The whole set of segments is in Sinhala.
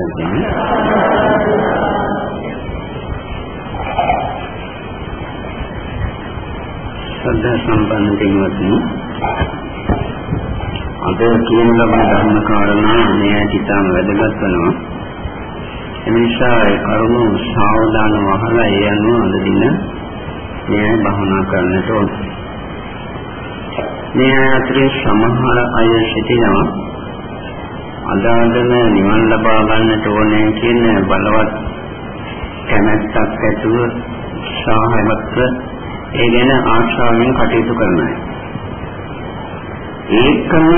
පැවැත්වෙන ශ්‍රද්ධා සම්පන්න දෙවියන්වත්නි අද කියන ලබන ධර්ම කාරණා මේ හිතාම වැදගත් වෙනවා. එනිසා ඒ කරුණු සාවධානව අහලා ඒ අනුව අද දින මේ භවනා කරන්නට ඕන. මේ අතරේ සමහර අය සිටිනවා. අදාළම නිවන් ලබා ගන්නට ඕනේ කියන බලවත් කැමැත්තක් ඇතුව සාහයවත් ඒ ගැන ආශාවෙන් කටයුතු කරන අය. ඒකම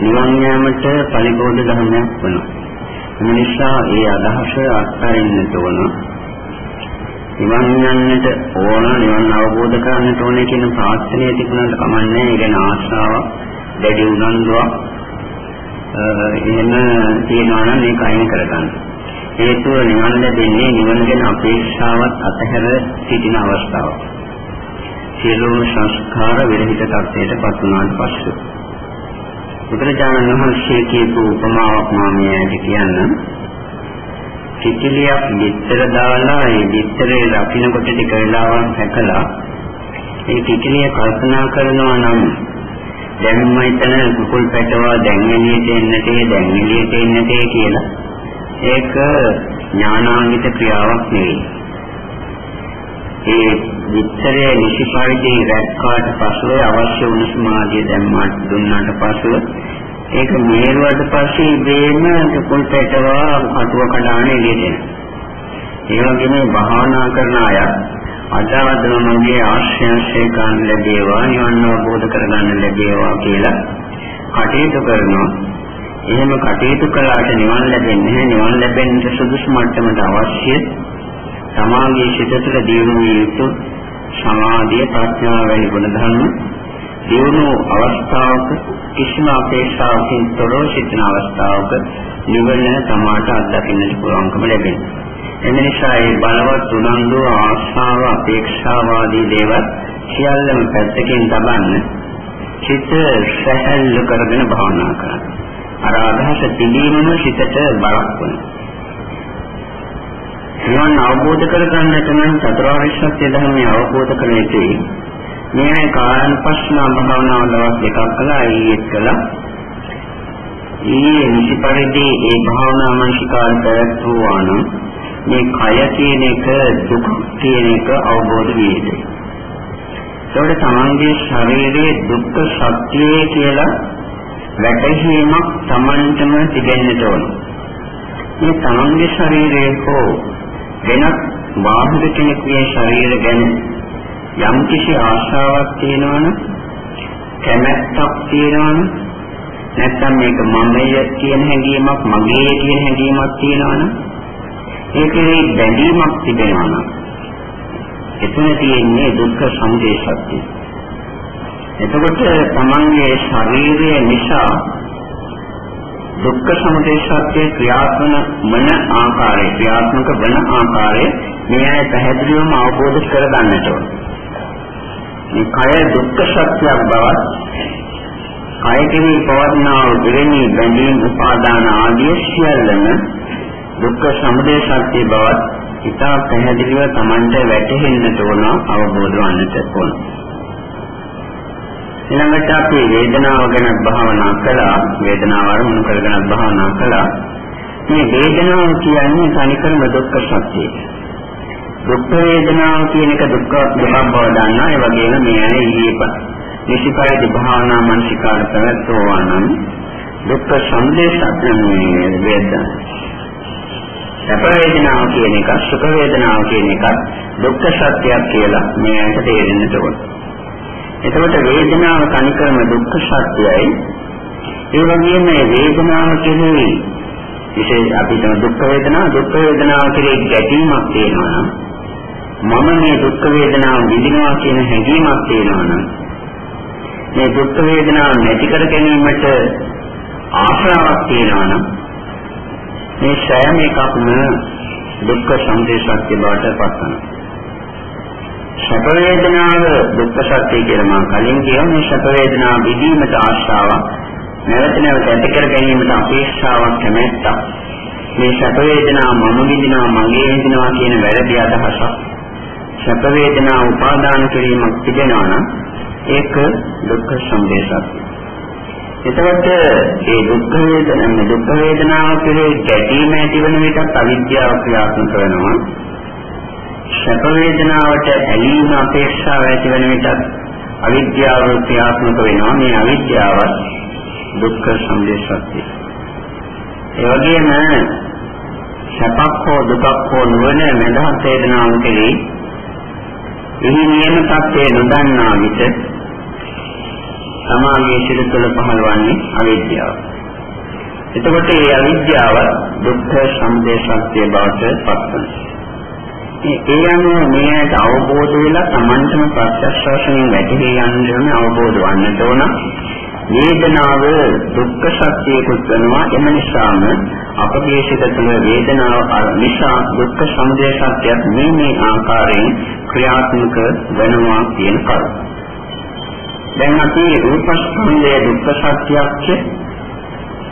නිවන් යාමට පරිබෝධ ධර්මයක් වෙනවා. ඒ නිසා ඒ අදහස අත්හරින්නට ඕන. නිවන් යන්නට ඕන නිවන් අවබෝධ කරගන්නට ඕනේ කියන ප්‍රාර්ථනය තිබුණාට කමන්නේ ඒ ගැන ආශාවක් දැඩි උනන්දුවක් එහෙම තියනවා නම් මේක අයින් කරගන්න. හේතුව නිවන් ලැබෙන්නේ නිවන ගැන අපේක්ෂාවත් අතහැර සිටින අවස්ථාවක්. සියලුම සංස්කාර විරහිත තත්ත්වයට පත් වුණාට පස්සේ බුදුරජාණන් වහන්සේ කියපු උපමාවක් මම මෙයාට කියන්නම්. කිකිලියක් විතර දාලා ඒ විතරේ රකින්නකොට ටික වෙලාවක් හැකලා ඒ කිකිලිය කල්පනා කරනවා නම් දැන් මම හිතන කුකුල් පැටවා දැන් එළියට එන්නට දැන් එළියට එන්නට කියලා ඒක ඥානාන්විත ක්‍රියාවක් නෙවෙයි. ඒ විතරේ නිසි පරිදි රැක්කාට පසුව අවශ්‍ය උණුසුම ආදිය දැම්මාට දුන්නාට පසුව ඒක මේරුවට පස්සේ ඉබේම කුකුල් පැටවා කටුව කඩාන එළියට එනවා. ඒ වගේම භාවනා කරන අය අදාවදම මගේ ආශ්‍රයන්සේ ගන්න ලැබේවා නිවන් අවබෝධ කරගන්න ලැබේවා කියලා කටයුතු කරනවා. එහෙම කටයුතු කළාට නිවන් ලැබෙන්නේ නැහැ. නිවන් ලැබෙන්න සුදුසු මට්ටමට අවශ්‍ය සමාගයේ සිත තුළ දියුණු විය යුතු සමාධිය ප්‍රඥාව වැනි ගුණ ධර්ම දියුණු අවස්ථාවක කිසිම අපේක්ෂාවකින් තොරව සිටින අවස්ථාවක නිවන තමාට අත්දකින්නට පුළුවන්කම ලැබෙනවා. එම නිසා ඒ බලවත් උනන්දු ආශාව අපේක්ෂාව ආදී දේවල් සියල්ලම පැත්තකින් තබන්න චිත්ත සැහැල්ලු කරගෙන භාවනා කරන්න. අර අදහස පිළිගීමම සිතට බලක් වෙනවා. නිවන් අවබෝධ කරගන්නට නම් චතුරාර්ය සත්‍ය ධර්මය අවබෝධ කර යුතුයි. මේ කායanusasana භාවනාව දවස් දෙකක් කළා ඊයේත් කළා. ඊයේ නිසි පරිදි ඒ භාවනා මානසිකාර පැවැත්වුවා නම් මේ කය කියන එක දුක් කියන එක අවබෝධ විය යුතුයි. ඒකට තමන්ගේ ශරීරයේ දුක්ඛ සත්‍යය කියලා වැටහීමක් තමන්ටම තිබෙන්නට ඕන. මේ තමන්ගේ ශරීරයේ හෝ වෙනත් බාහිර කෙනෙකුගේ ශරීර ගැන යම් කිසි ආශාවක් තියෙනවනම් කැමැත්තක් තියෙනවනම් නැත්නම් මේක මමය කියන හැඟීමක් මගේ කියන හැඟීමක් තියෙනවනම් ඒකේ බැඳීමක් තිබෙනවනම් එතන තියෙන්නේ දුක්ඛ සංදේ සත්‍ය. එතකොට තමන්ගේ ශරීරය නිසා දුක්ඛ සමුදය සත්‍ය ක්‍රියාත්මක වන ආකාරය ක්‍රියාත්මක වන ආකාරය මේ අය පැහැදිලිවම අවබෝධ කරගන්නට ඕන. මේ කය දුක්ඛ සත්‍යයක් බවත් කය කෙරෙහි පවත්නා වූ දෙවෙනි බැඳීම් උපාදාන ආදී සියල්ලම දුක්ඛ සමුදය සත්‍ය බවත් ඉතා පැහැදිලිව Tamante වැටහෙන්නට ඕන අවබෝධ වන්නට ඕන. ඊළඟට අපි වේදනාව ගැන භාවනා කළා වේදනාව අරමුණු කරගෙන භාවනා කළා මේ වේදනාව කියන්නේ තනිකරම දුක්ඛ සත්‍යය. දුක් වේදනාව කියන එක දුක්ඛ දුකක් බව දන්නා ඒ වගේම මේ අය ඊයේ නිසිපරිදි භාවනා මනසිකාර පැවැත්වුවා නම් දුක්ඛ සංදේශඥ වේදනා සැප වේදනාව කියන එක සුඛ වේදනාව කියන එක දුක්ඛ සත්‍යයක් කියලා මේ ඇයිට තේරෙන්නට ඕන. එතකොට වේදනාව තනිකරම දුක්ඛ සත්‍යයයි. ඒ වගේම මේ වේදනාව කියන්නේ විශේෂ අපිට දුක්ඛ වේදනාව දුක්ඛ වේදනාව කෙරෙහි ගැටීමක් තියෙනවා මම මේ දුක්ඛ වේදනාව විඳිනවා කියන හැඟීමක් තියෙනවා නම් මේ දුක්ඛ වේදනාව නැති කර ගැනීමට ආශාවක් තියෙනවා නම් මේ සෑම එකක්ම දුක්ඛ සංදේශත්‍ය බවට පත් වෙනවා. සැප වේදනාව දුක්ඛ සත්‍ය කියලා මම කලින් කියවා මේ සැප වේදනාව විඳීමට ආශාවක් නැවත නැවත ඇති කර ගැනීමට අපේක්ෂාවක් කැමැත්තක් මේ සැප වේදනා මම විඳිනවා මගේ විඳිනවා කියන වැරදි අදහසක් සැප වේදනා උපාදාන කිරීමක් තිබෙනවා නම් ඒක දුක්ඛ සමුදයසක්. එතකොට මේ දුක්ඛ වේදනා දුක්ඛ වේදනාව කෙරේ ගැටීම ඇතිවන විටත් අවිද්‍යාව ක්‍රියාත්මක වෙනවා. සැප වේදනාවට ඇලීම අපේක්ෂාව ඇතිවන විටත් අවිද්‍යාව ක්‍රියාත්මක වෙනවා. මේ අවිද්‍යාව දුක්ඛ සමුදයසක්. ඒ වගේම සැපක් හෝ දුකක් හෝ නොවන මඳහත් වේදනාව කෙරේ එහි නියම තත්ත්වය නොදන්නා විට සමාගයේ සිට තුළ පහළවන්නේ අවිද්‍යාව. එතකොට මේ අවිද්‍යාව දුක්ඛ සමුදය සත්‍ය බවට පත් වෙනවා. ඒ අනුව මේකට අවබෝධ වෙලා Tamanටම ප්‍රත්‍යක්ෂ වශයෙන් වැටහි යන්න අවබෝධ වන්නට ඕන. වේදනාව දුක්ඛ සත්‍යයකුත් වෙනවා එම නිසාම අපගේ සිත තුළ වේදනාව නිසා දුක්ඛ සමුදය සත්‍යයක් මේ මේ ආකාරයෙන් ක්‍රියාත්මක වෙනවා කියන කරුණ. දැන් අපි රූපස්කන්ධයේ දුක්ඛ සත්‍යයක්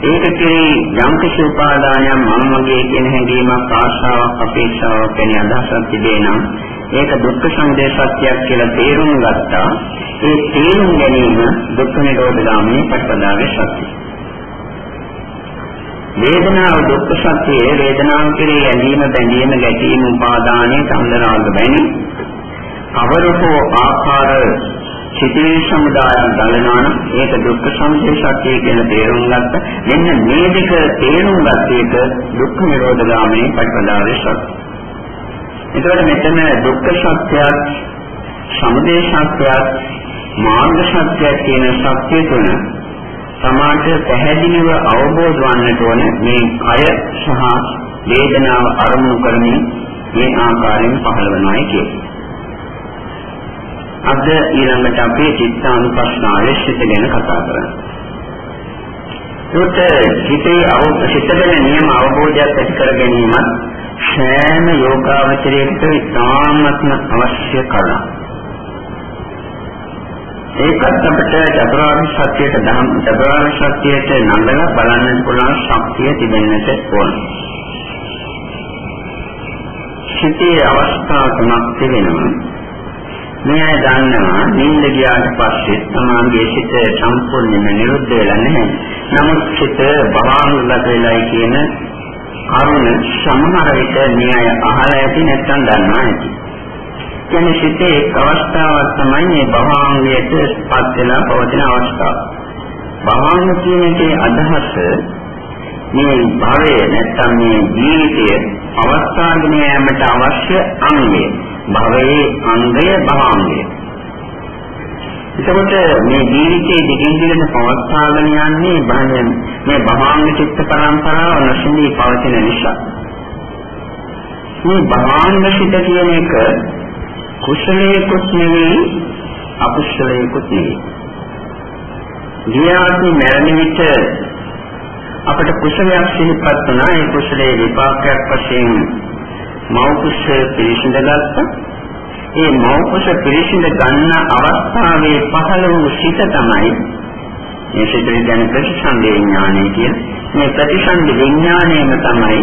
ඒක කෙරෙහි යම් කිසි උපාදානයක් මම මගේ කියන හැඟීමක් ආශාවක් අපේක්ෂාවක් වෙන අදහසක් තිබේ නම් ඒක දුක්ඛ සමුදය සත්‍යයක් කියලා තේරුම් ගත්තා. ඒ තේරුම් ගැනීම දුක්ඛ නිරෝධ ගාමී ප්‍රතිපදාවේ සත්‍යය. වේදනාව දුක්ඛ සත්‍යයේ වේදනාව කෙරෙහි ඇලීම බැඳීම ගැටීම උපාදානයේ සම්දරාග බැනි කවරකෝ ආකාර සිතේ සමුදායක් ගලනවා නම් ඒක දුක්ඛ සමුදය සත්‍යය කියලා තේරුම් ගත්ත. මෙන්න මේ දෙක තේරුම් ගත්ත එක දුක්ඛ නිරෝධ ගාමී ප්‍රතිපදාවේ සත්‍යය. එතකොට මෙතන දුක්ඛ සත්‍යයක් සමුදය සත්‍යයක් මාර්ග සත්‍යයක් කියන සත්‍ය තුන සමාජ පැහැදිලිව අවබෝධ වන්නට ඕන මේ කය සහ වේදනාව අරමුණු කරමින් මේ ආකාරයෙන් පහළ වෙනවායි කියන්නේ. අද ඊළඟට අපේ චිත්තානුපස්සනාවේ සිත ගැන කතා කරන්නේ. ඒකට හිතේ අවබෝධ නියම අවබෝධයක් ඇති කර ගැනීමත් සෑම යෝගාවචරයකට ඉතාමත්ම අවශ්‍ය කරුණක්. ඒකත් අපිට චතුරාර්ය සත්‍යයට දහම් චතුරාර්ය සත්‍යයට නඟලා බලන්න පුළුවන් ශක්තිය තිබෙන්නට ඕන. සිතේ අවස්ථා තුනක් තිබෙනවා. මේ දන්නවා නිින්ද ගියාට පස්සේ තමාගේ සිත සම්පූර්ණයෙන්ම නිරුද්ධ වෙලා නැහැ. නමුත් සිත බවාංගලත වෙලයි කියන කරුණ සමහර විට න්‍යාය අහලා ඇති නැත්නම් දන්නවා ඇති. කියන්නේ සිතේ එක් අවස්ථාවක් තමයි මේ බවාංගයට පත් වෙලා පවතින අවස්ථාව. බවාංග කියන එකේ අදහස මේ භවය නැත්නම් මේ ජීවිතය අවස්ථාගෙන යාමට අවශ්‍ය අංගය. භවයේ අංගය භවාංගය. එතකොට මේ ජීවිතයේ දිගින් දිගට පවත්වාගෙන යන්නේ බාහිර මේ භවාංග චිත්ත පරම්පරාව නැසෙන්නේ පවතින නිසා. මේ භවාංග චිත්ත කියන එක කුසලයේකුත් නෙවෙයි අකුසලයේකුත් නෙවෙයි. ගියාදී මරණ විට අපට කුසලයක් සිහිපත් වුණා ඒ කුසලයේ විපාකයක් වශයෙන් මෞකුස පිළිසිඳ ගත්තා. ඒ මෞකුස පිළිසිඳ ගන්න අවස්ථාවේ පහළ වූ සිත තමයි මේ සිතේ දැන ප්‍රතිසන්දේ විඥානය කියන මේ ප්‍රතිසන්දි විඥානයම තමයි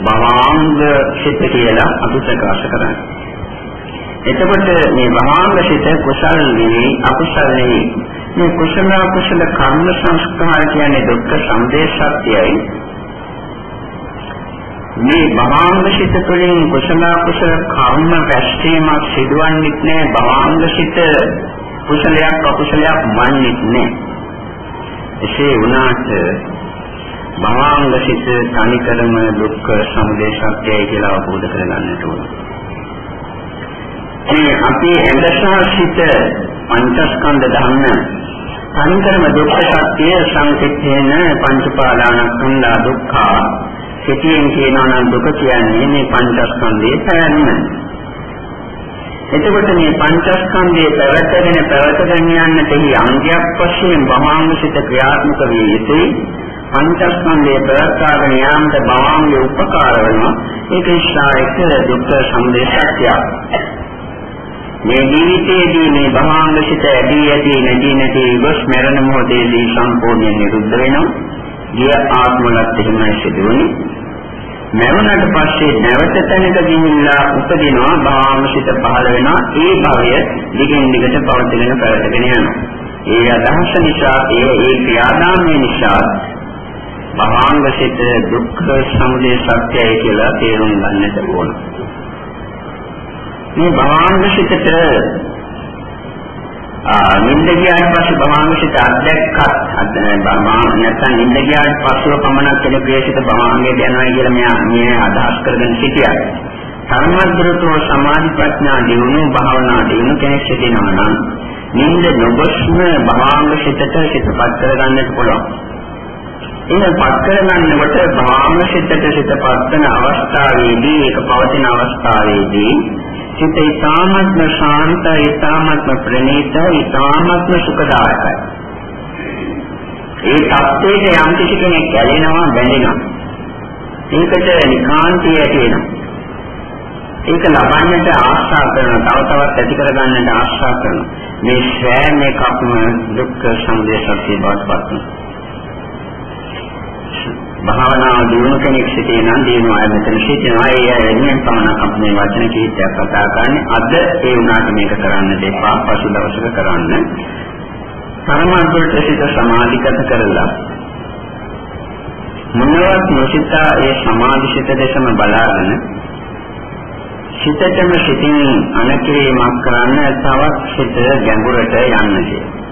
භවාංග සිත කියලා අපි ප්‍රකාශ කරන්නේ. එතකොට මේ භවාංග සිත කුසල් නෙවෙයි අකුසල් නෙවෙයි. මේ කුසල අකුසල කර්ම සංස්කාර කියන්නේ දුක්ඛ සම්දේශත්‍යයි මේ භවාංගසිත තුළින් කුසල කුසල කර්ම රැස්වීමක් සිදුවන්නේ නැහැ භවාංගසිත කුසලයක් අකුසලයක් වන්නේ නැහැ එසේ වුණාට භවාංගසිත තනිකරම දුක්ඛ සමුදය සත්‍යයි කියලා අවබෝධ කරගන්නට ඕන. මේ අපි එදසහිත පංචස්කන්ධ ධර්ම තනිකරම දුක්ඛ සත්‍ය සංකේතේන පංචපාදානස්කන්ධ දුක්ඛ සිටියෙන් කියනවා නම් දුක කියන්නේ මේ පංචස්කන්ධයේ පැවැත්ම. එතකොට මේ පංචස්කන්ධයේ පැවැත්ගෙන පැවැත්ගෙන යන්නට හි අංගයක් වශයෙන් භවංගසිත ක්‍රියාත්මක විය යුතුයි. පංචස්කන්ධයේ පැවැත්වාගෙන යාමට භවංගේ උපකාර වෙනවා. ඒක නිසා එක දුක්ඛ සම්දේශයක්. මේ ජීවිතයේදී මේ භවංගසිත ඇදී ඇදී නැති නැති ගොස් මරණ මොහොතේදී සම්පූර්ණයෙන් නිරුද්ධ වෙනවා. ගිය ආත්මවලත් එහෙමයි සිදුවන්නේ. මරුණට පස්සේ නැවත තැනක ගිහිල්ලා උපදිනවා භාවසිත පහළ වෙනවා. ඒ භවය දිගින් දිගට පවතින පැවතගෙන යනවා. ඒ අදහස නිසා ඒ ඒ ක්‍රියාදාමය නිසා භාංගසිත දුක්ඛ සමුදය සත්‍යය කියලා තේරුම් ගන්නට ඕන. මේ භාංගසිතට නින්ද ගියාට පස්සේ භවංගසිත අධ්‍යක්ෂත් නැත්නම් නින්ද ගියාට පස්සේ පමණක් කෙනෙක් ප්‍රේෂිත භවංගයට යනවා කියලා මෙයා මේ අදහස් කරගෙන සිටියා. කර්මද්දරතෝ සමාධි ප්‍රඥා දිනු භාවනා දිනු කෙනෙක් සිටිනවා නම් නින්ද නොබස්ම භවංගසිතට සිතපත් කරගන්නට පුළුවන්. එහෙනම් පත් කරගන්නකොට භවංගසිතට සිතපත් කරන අවස්ථාවේදී ඒක පවතින අවස්ථාවේදී චිත ඊ타මත්ම ශාන්ත ඊ타මත්ම ප්‍රණීත ඊ타මත්ම සුඛදායකයි. ඒ තත්ත්වයට යම් කිසි කෙනෙක් ගැලෙනවා බැඳෙනවා. ඒකට නිකාන්තිය ඇති වෙනවා. ඒක ලබන්නට ආශා කරන තව තවත් ඇති කරගන්නට ආශා කරන මේ සෑම එකක්ම දුක්ඛ සංදේශකේ බවටපත් වෙනවා. භාවනාව දිනු කෙනෙක් සිටින නම් දිනු අය මෙතන සිටිනවා. ඒ අය වෙනුවෙන් පමණක් අපි මේ වචන කීපයක් කතා කරන්නේ. අද ඒ වුණාට මේක කරන්න දෙපා. පසු දවසක කරන්න. පරමාර්ථයට සිත සමාධිගත කරලා මොනවත් නොසිතා ඒ සමාධිසිත දෙසම බලාගෙන සිතටම සිතින් අනකිරීමක් කරන්න තවත් සිත ගැඹුරට යන්න කියලා.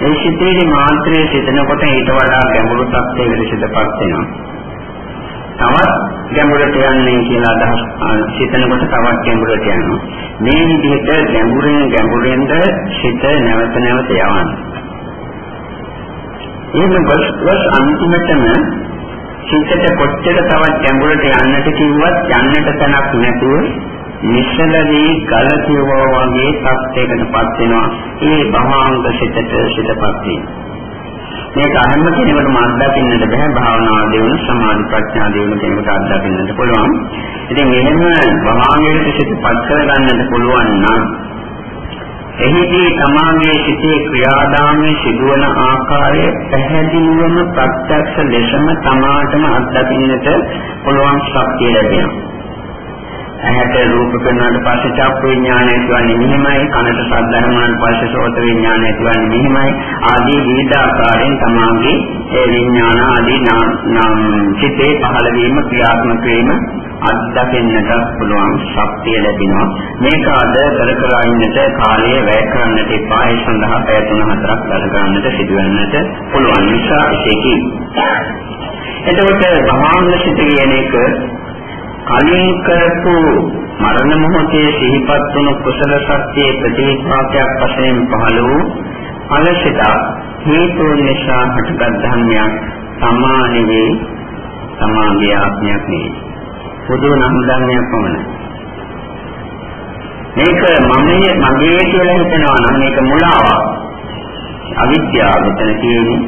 ඒ සිතේදී මාත්‍රයේ සිතනකොට ඊට වඩා ගැඹුරු තත්ත්වයකට සිතපත් වෙනවා. තවත් ගැඹුරට යන්නේ කියලා අදහස් සිතනකොට තවත් ගැඹුරට යනවා. මේ විදිහට ගැඹුරින් ගැඹුරින්ද සිත නැවත නැවත යවන්නේ. එහෙම ගොස් අන්තිමටම සිතට කොච්චර තවත් ගැඹුරට යන්නට කිව්වත් යන්නට තැනක් නැතුව නිශ්චලදී ගල කියවවා වගේ තත්යකටපත් වෙනවා. ඒ භවංග සිතට සිතපත් වීම. මේක අහන්න කෙනෙකුට අත්දකින්නට බෑ භාවනාව දිනු සමාධි ප්‍රඥා දිනු කෙනෙකුට අත්දකින්නට පුළුවන්. ඉතින් එහෙම භවංගයට සිතපත් කරගන්නට පුළුවන් නම් එහිදී තමාගේ සිතේ ක්‍රියාදාමයේ සිදුවන ආකාරය පැහැදිලිවම ප්‍රත්‍යක්ෂ ලෙසම තමාටම අත්දකින්නට පුළුවන් ශක්තිය ලැබෙනවා. ඇහැට රූප කරනාට පස්සේ චක්ක විඥානය කියන්නේ මෙහිමයි කනට ශබ්ද හමුනාට පස්සේ සෝත විඥානය කියන්නේ මෙහිමයි. ආදී විවිධ ආකාරයෙන් තමාගේ ඒ විඥාන ආදී නම් චිතේ පහළ වීම ක්‍රියාත්මක වීම අත්දකින්නට පුළුවන් ශක්තිය ලැබෙනවා. මේක අද කර කර ඉන්නට කාලය වැය කරන්නට එපා. ඒ සඳහා පැය තුන හතරක් ගත කරන්නට සිදුවන්නට පුළුවන් නිසා ඒකයි එතකොට භවංග සිත කියන එක කලින් කරපු මරණ මොහොතේ සිහිපත් වුණු කුසල සත්‍යයේ ප්‍රතිපාදයක් වශයෙන් පහළ වූ අලසිත හේතු නිසා හටගත් ධර්මයක් සමානෙවේ සමාගයේ ආත්මයක් නෙවෙයි. පොදු නම් ධර්මයක් පමණයි. මේක මමයේ මගේ කියලා හිතනවා නම් මේක මුලාවක්. අවිද්‍යාව මෙතන තියෙන්නේ.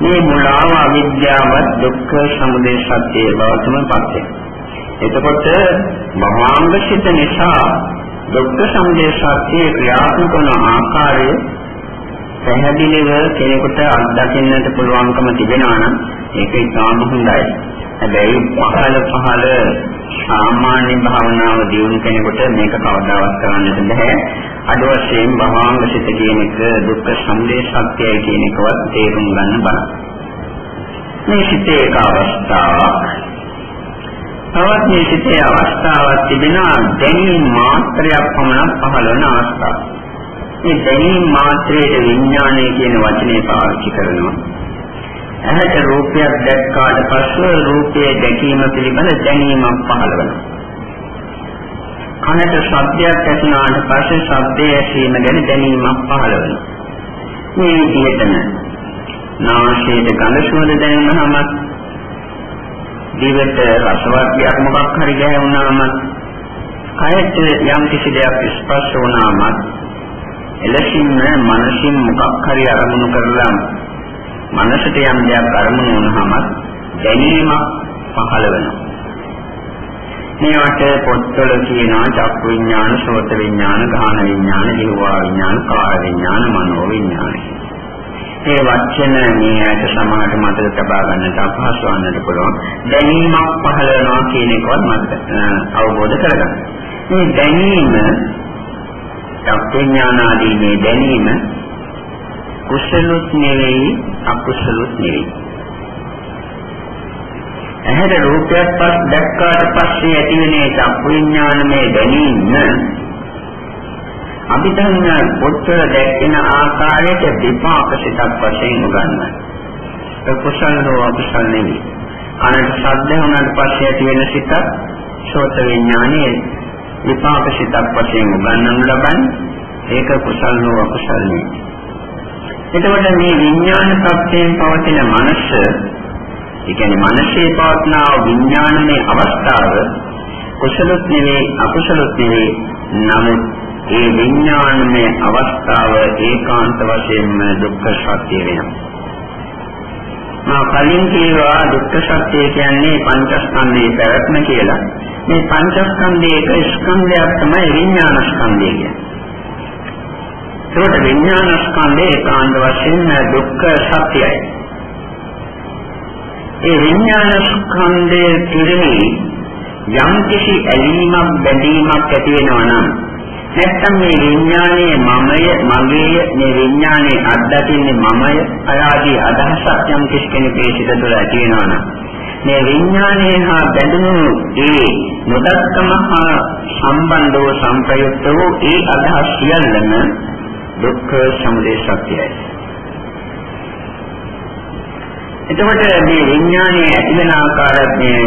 මේ මුලාව අවිද්‍යාව දුක්ඛ සමුදය සත්‍ය බව තමයි පත් වෙන්නේ. එතකොට මහාංගසිත නිසා දුක්ඛ සමුදය සත්‍ය ක්‍රියාත්මක වන ආකාරය පැහැදිලිව කෙනෙකුට අත්දකින්නට පුළුවන්කම තිබෙනවා නම් ඒක ඉතාම හොඳයි. හැබැයි පහළ පහළ සාමාන්‍ය භාවනාව දියුණු කෙනෙකුට මේක කවදාවත් කරන්නට බෑ. අද වශයෙන් භවංගසිත කියන එක දුක්ඛ සමුදය සත්‍යය කියන එකවත් තේරුම් ගන්න බලන්න. මේ සිතේ එක අවස්ථාවක් තවත් මේ සිතේ අවස්ථාවක් තිබෙනවා දැනීම මාත්‍රයක් පමණක් පහළ වන අවස්ථාව. මේ දැනීම මාත්‍රයේ විඥානය කියන වචනේ පාවිච්චි කරනවා. ඇහැට රූපයක් දැක්කාට පස්ව රූපයේ දැකීම පිළිබඳ දැනීමක් පහළ වෙනවා. කනට ශබ්දයක් ඇසුණාට පස්සේ ශබ්දයේ ඇසීම ගැන දැනීමක් පහළ වෙනවා. මේ විදිහටම නාසයේ ගඳ සුවඳ දැනෙනවම දිවට රසවත් දෙයක් මොකක් හරි ගෑවුනාම කයට යම් කිසි දෙයක් ස්පර්ශ වුණාම එලෙසින්ම මනසින් මොකක් හරි අරමුණු කරලා මනසට යම් දෙයක් අරමුණු වුණාම දැනීමක් පහළ වෙනවා මේවට පොත්වල කියනවා චක්කු විඥාන, සෝත විඥාන, ගාහන විඥාන, ජීවා විඥාන, කාය විඥාන, මනෝ විඥාන. ඒ වචන මේ ඇයට සමාහට මතක තබා ගන්නට අපහසු වන්නට පුළුවන්. දැනීමක් පහළ වෙනවා කියන එකවත් මතක අවබෝධ කරගන්න. මේ දැනීම සත්‍යඥානාදී මේ දැනීම කුසලොත් නෙවෙයි අකුසලොත් නෙවෙයි. ඇහැට රූපයක් පස් දැක්කාට පස්සේ ඇතිවෙන ඒ චක්කුඥානමය දැනීම අභිධර්ම පොත්වල දැක්වෙන ආකාරයට විපාක සිතක් වශයෙන් උගන්වනවා. ඒ කුසල හෝ අකුසල නෙවෙයි. අනන්ත ශබ්ද වුණාට පස්සේ ඇති වෙන සිත සෝත විඥානයේ විපාක සිතක් වශයෙන් උගන්වනු ලබන්නේ ඒක කුසල හෝ අකුසල නෙවෙයි. එතකොට මේ විඥාන සත්‍යයෙන් පවතින මනස ඒ කියන්නේ මනසේ පවත්නා විඥානමය අවස්ථාව කුසලොත් නෙවෙයි අකුසලොත් නෙවෙයි නමුත් ඒ විඥානමය අවස්ථාව ඒකාන්ත වශයෙන්ම දුක්ඛ සත්‍ය වෙනවා. මා කලින් කියවා දුක්ඛ සත්‍ය කියන්නේ පංචස්කන්ධයේ පැවැත්ම කියලා. මේ පංචස්කන්ධයේ එක ස්කන්ධයක් තමයි විඥාන ස්කන්ධය කියන්නේ. ඒකට විඥාන ස්කන්ධය ඒකාන්ත වශයෙන් දුක්ඛ සත්‍යයි. ඒ විඥාන ස්කන්ධයේ කෙරෙහි යම් කිසි ඇලීමක් බැඳීමක් ඇති වෙනවා නම් නැත්තම් මේ විඥානයේ මමය මගේය මේ විඥානයේ අත්දකින්නේ මමය අයාදී අදහසක් යම් කෙනෙකුගේ සිත තුළ ඇති වෙනවනම් මේ විඥානයේ හා බැඳුණු ඒ නොදක්කම හා සම්බන්ධව සංප්‍රයුක්ත වූ ඒ අදහස් සියල්ලම දුක්ඛ සමුදය සත්‍යයි. එතකොට මේ විඥානයේ ඇති වෙන ආකාරය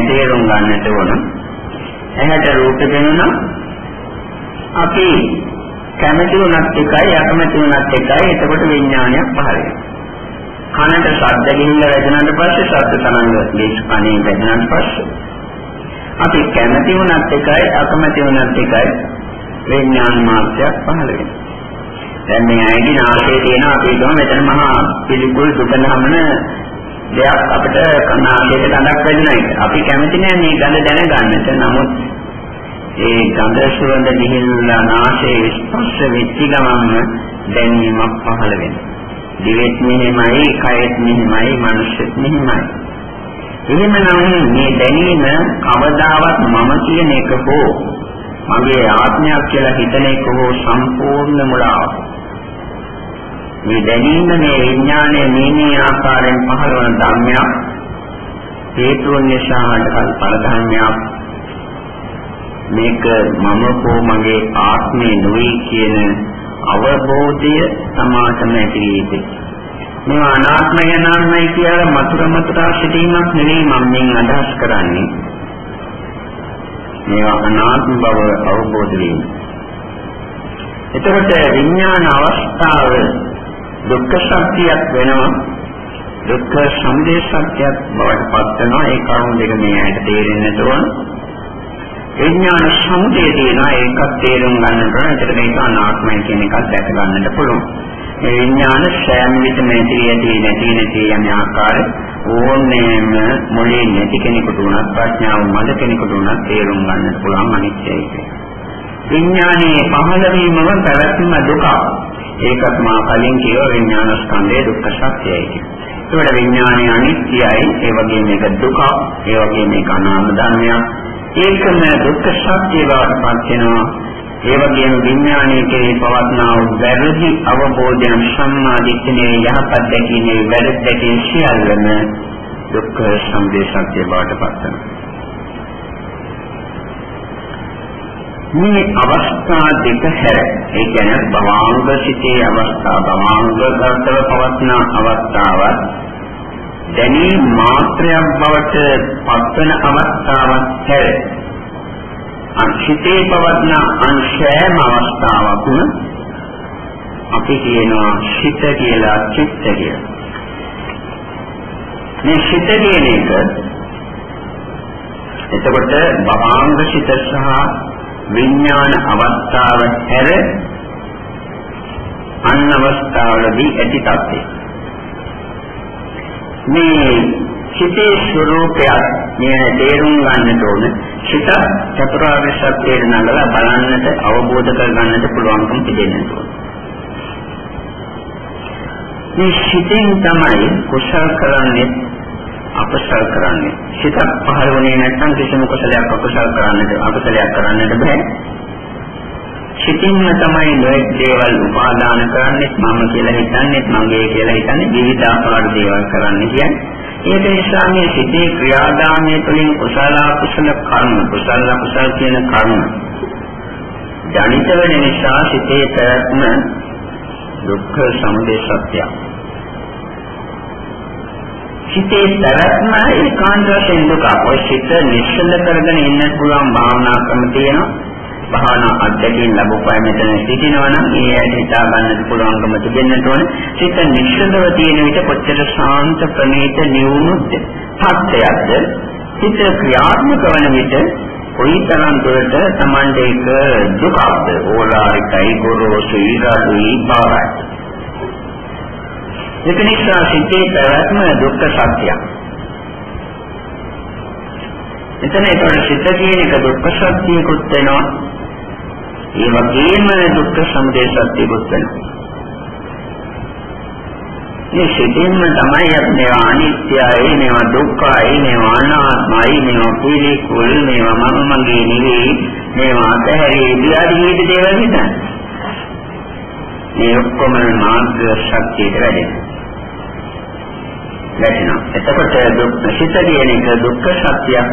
තේරුම් ගන්නට ඕන. ඇහැට රූප පෙනුණා අපි කැමති වුණත් එකයි අකමැති වුණත් එකයි එතකොට විඥානයක් පහළ වෙනවා. කනට ශබ්ද ගිහිල්ලා වැදුනට පස්සේ ශබ්ද තරංග දේශ කණේ වැදුනට පස්සේ අපි කැමති වුණත් එකයි අකමැති වුණත් එකයි විඥාන මාත්‍රයක් පහළ වෙනවා. දැන් මේ ඇයිදී නාසයේ තියෙන අපි හිතමු මෙතන මහා පිළිකුල් දුකනමන දෙයක් අපිට කනාසයට ගඳක් වැදුනා එක. අපි කැමති නෑ මේ ගඳ දැනගන්නට. නමුත් ඒ ගඳ සුවඳ නිහිල්ලා නාසයේ ස්පර්ශ වෙච්ච ගමන්ම දැනීමක් පහළ වෙනවා. දිවෙත් මෙහෙමයි, කයෙත් මෙහෙමයි, මනුස්සෙත් මෙහෙමයි. එහෙමනම් මේ දැනීම කවදාවත් මම කියන එක හෝ මගේ ආත්මයක් කියලා හිතන එක හෝ සම්පූර්ණ මුලාවක්. මේ දැනීම මේ විඥානයේ මේ මේ ආකාරයෙන් පහළ වන ධර්මයක් හේතුන් නිසා හටගත් පළ ධර්මයක් මේක මම හෝ මගේ ආත්මේ නෙවෙයි කියන අවබෝධය සමාතම ඇති වේවි. මේ අනාත්මය නාමයි කියලා මතුර මතුරා සිටීමක් නෙවෙයි මම මෙන් අදහස් කරන්නේ. මේවා අනාත්ම බව අවබෝධ වීම. එතකොට විඥාන අවස්ථාව දුක්ඛ සත්‍යයක් වෙනවා. දුක්ඛ සමුදය සත්‍යයක් බවට පත් වෙනවා. ඒ කරුණු දෙක මේ ඇයිට තේරෙන්නට ඕන. විඥාන සමුදය තියෙනවා ඒකත් තේරුම් ගන්නට ඕන. ඒකට මේක අනාත්මයි කියන එකත් දැක ගන්නට පුළුවන්. මේ විඥාන සෑම විටම ඇති ඇති නැති නැති යන ආකාර ඕනෑම මොලේ නැති කෙනෙකුට උනත් ප්‍රඥාව මද කෙනෙකුට උනත් තේරුම් ගන්නට පුළුවන් අනිත්‍යයි කියන්නේ. විඥානයේ පහළ වීමම පැවැත්ම දුක. ඒකත් මා කලින් කියව විඥාන ස්කන්ධයේ දුක්ඛ සත්‍යයි කියන්නේ. ඒකට විඥානය අනිත්‍යයි, ඒ වගේම මේක දුක, ඒ වගේම මේක අනාත්ම ධර්මයක්. ඒකම දුක්ඛ සත්‍ය බවට පත් වෙනවා. ඒ වගේම විඥානයේ කෙරේ පවත්නා වූ වැරදි අවබෝධයන් සම්මා දිට්ඨියේ යහපත් දැකීමේ වැරදි දැකීම සියල්ලම දුක්ඛ සමුදය සත්‍ය බවට පත් වෙනවා. මේ අවස්ථා දෙක හැර ඒ කියන්නේ භවාංග සිටේ අවස්ථා භවාංග ගතව පවත්නා අවස්ථාවත් දැනීම මාත්‍රයක් බවට පත්වන අවස්ථාවක් හැර අක්ෂිතේ පවත්න අංශයම අවස්ථාවක්ම අපි කියනවා සිත කියලා චිත්ත කියලා. මේ සිත කියන එක එතකොට භවාංග සිත සහ විඥාන අවස්ථාව හැර අන් අවස්ථාවලදී ඇති තත්ත්වය. මේ සිතේ ස්වરૂපයක් මේ තේරුම් ගන්නට ඕන. සිත චතුරාර්ය සත්‍යය නඟලා බලන්නට අවබෝධ කර ගන්නට පුළුවන්කම තිබෙන්න ඕන. මේ සිතෙන් තමයි කුසල කරන්නේ අකුසල කරන්නේ. සිතක් පහළ වුණේ නැත්නම් කිසිම කුසලයක් අකුසල කරන්නට අකුසලයක් කරන්නට බෑ. සිතින්ම තමයි නොයෙක් දේවල් උපාදාන කරන්නේ. මම කියලා හිතන්නේ මගේ කියලා හිතන්නේ විවිධ ආකාර දේවල් කරන්න කියන්නේ. ඒක නිසා මේ සිතේ ක්‍රියාදාමයේ තුළින් කුසල අකුසල කර්ම කුසල අකුසල කියන කර්ම ජනිත වෙන නිසා සිතේ පැවැත්ම දුක්ඛ සමුදය සත්‍යය. සිතේ පැවැත්ම ඒකාන්ත වශයෙන් දුක. ඔය සිත නිශ්චල කරගෙන ඉන්න පුළුවන් භාවනා ක්‍රම තියෙනවා. භාවනා අධ්‍යයනයෙන් ලැබුවා මෙතන සිටිනවා නම් ඒ ඇයි හිතා ගන්නත් පුළුවන්කම තිබෙන්නට ඕන. සිත නිශ්චලව තියෙන විට කොච්චර ශාන්ත ප්‍රණීත නිවුණුද තත්ත්වයක්ද සිත ක්‍රියාත්මක වන විට කොයිතරම් දුරට Tamande එක දුකක්ද ඕලාරිකයි ගොරෝසු ඊරාදුයි බවයි. ඒක නිසා සිතේ පැවැත්ම දුක්ඛ සත්‍යයක්. එතන ඒකට සිත කියන එක දුක්ඛ සත්‍යයකුත් වෙනවා ඒ වගේම දුක්ඛ සමුදය සත්‍යකුත් වෙනවා. මේ සිතින්ම තමයි මේවා අනිත්‍යයි, මේවා දුක්ඛයි, මේවා අනාත්මයි, මේවා පිළිකුල්, මේවා මම මගේ නෙවෙයි, මේවා අතහැරී ඉදිරියට ජීවිත දේවල් හිතන්නේ. මේ ඔක්කොම මාර්ග ශක්තියට වැඩෙනවා. වැටෙනවා. එතකොට දුක් සිත කියන එක දුක්ඛ සත්‍යයක්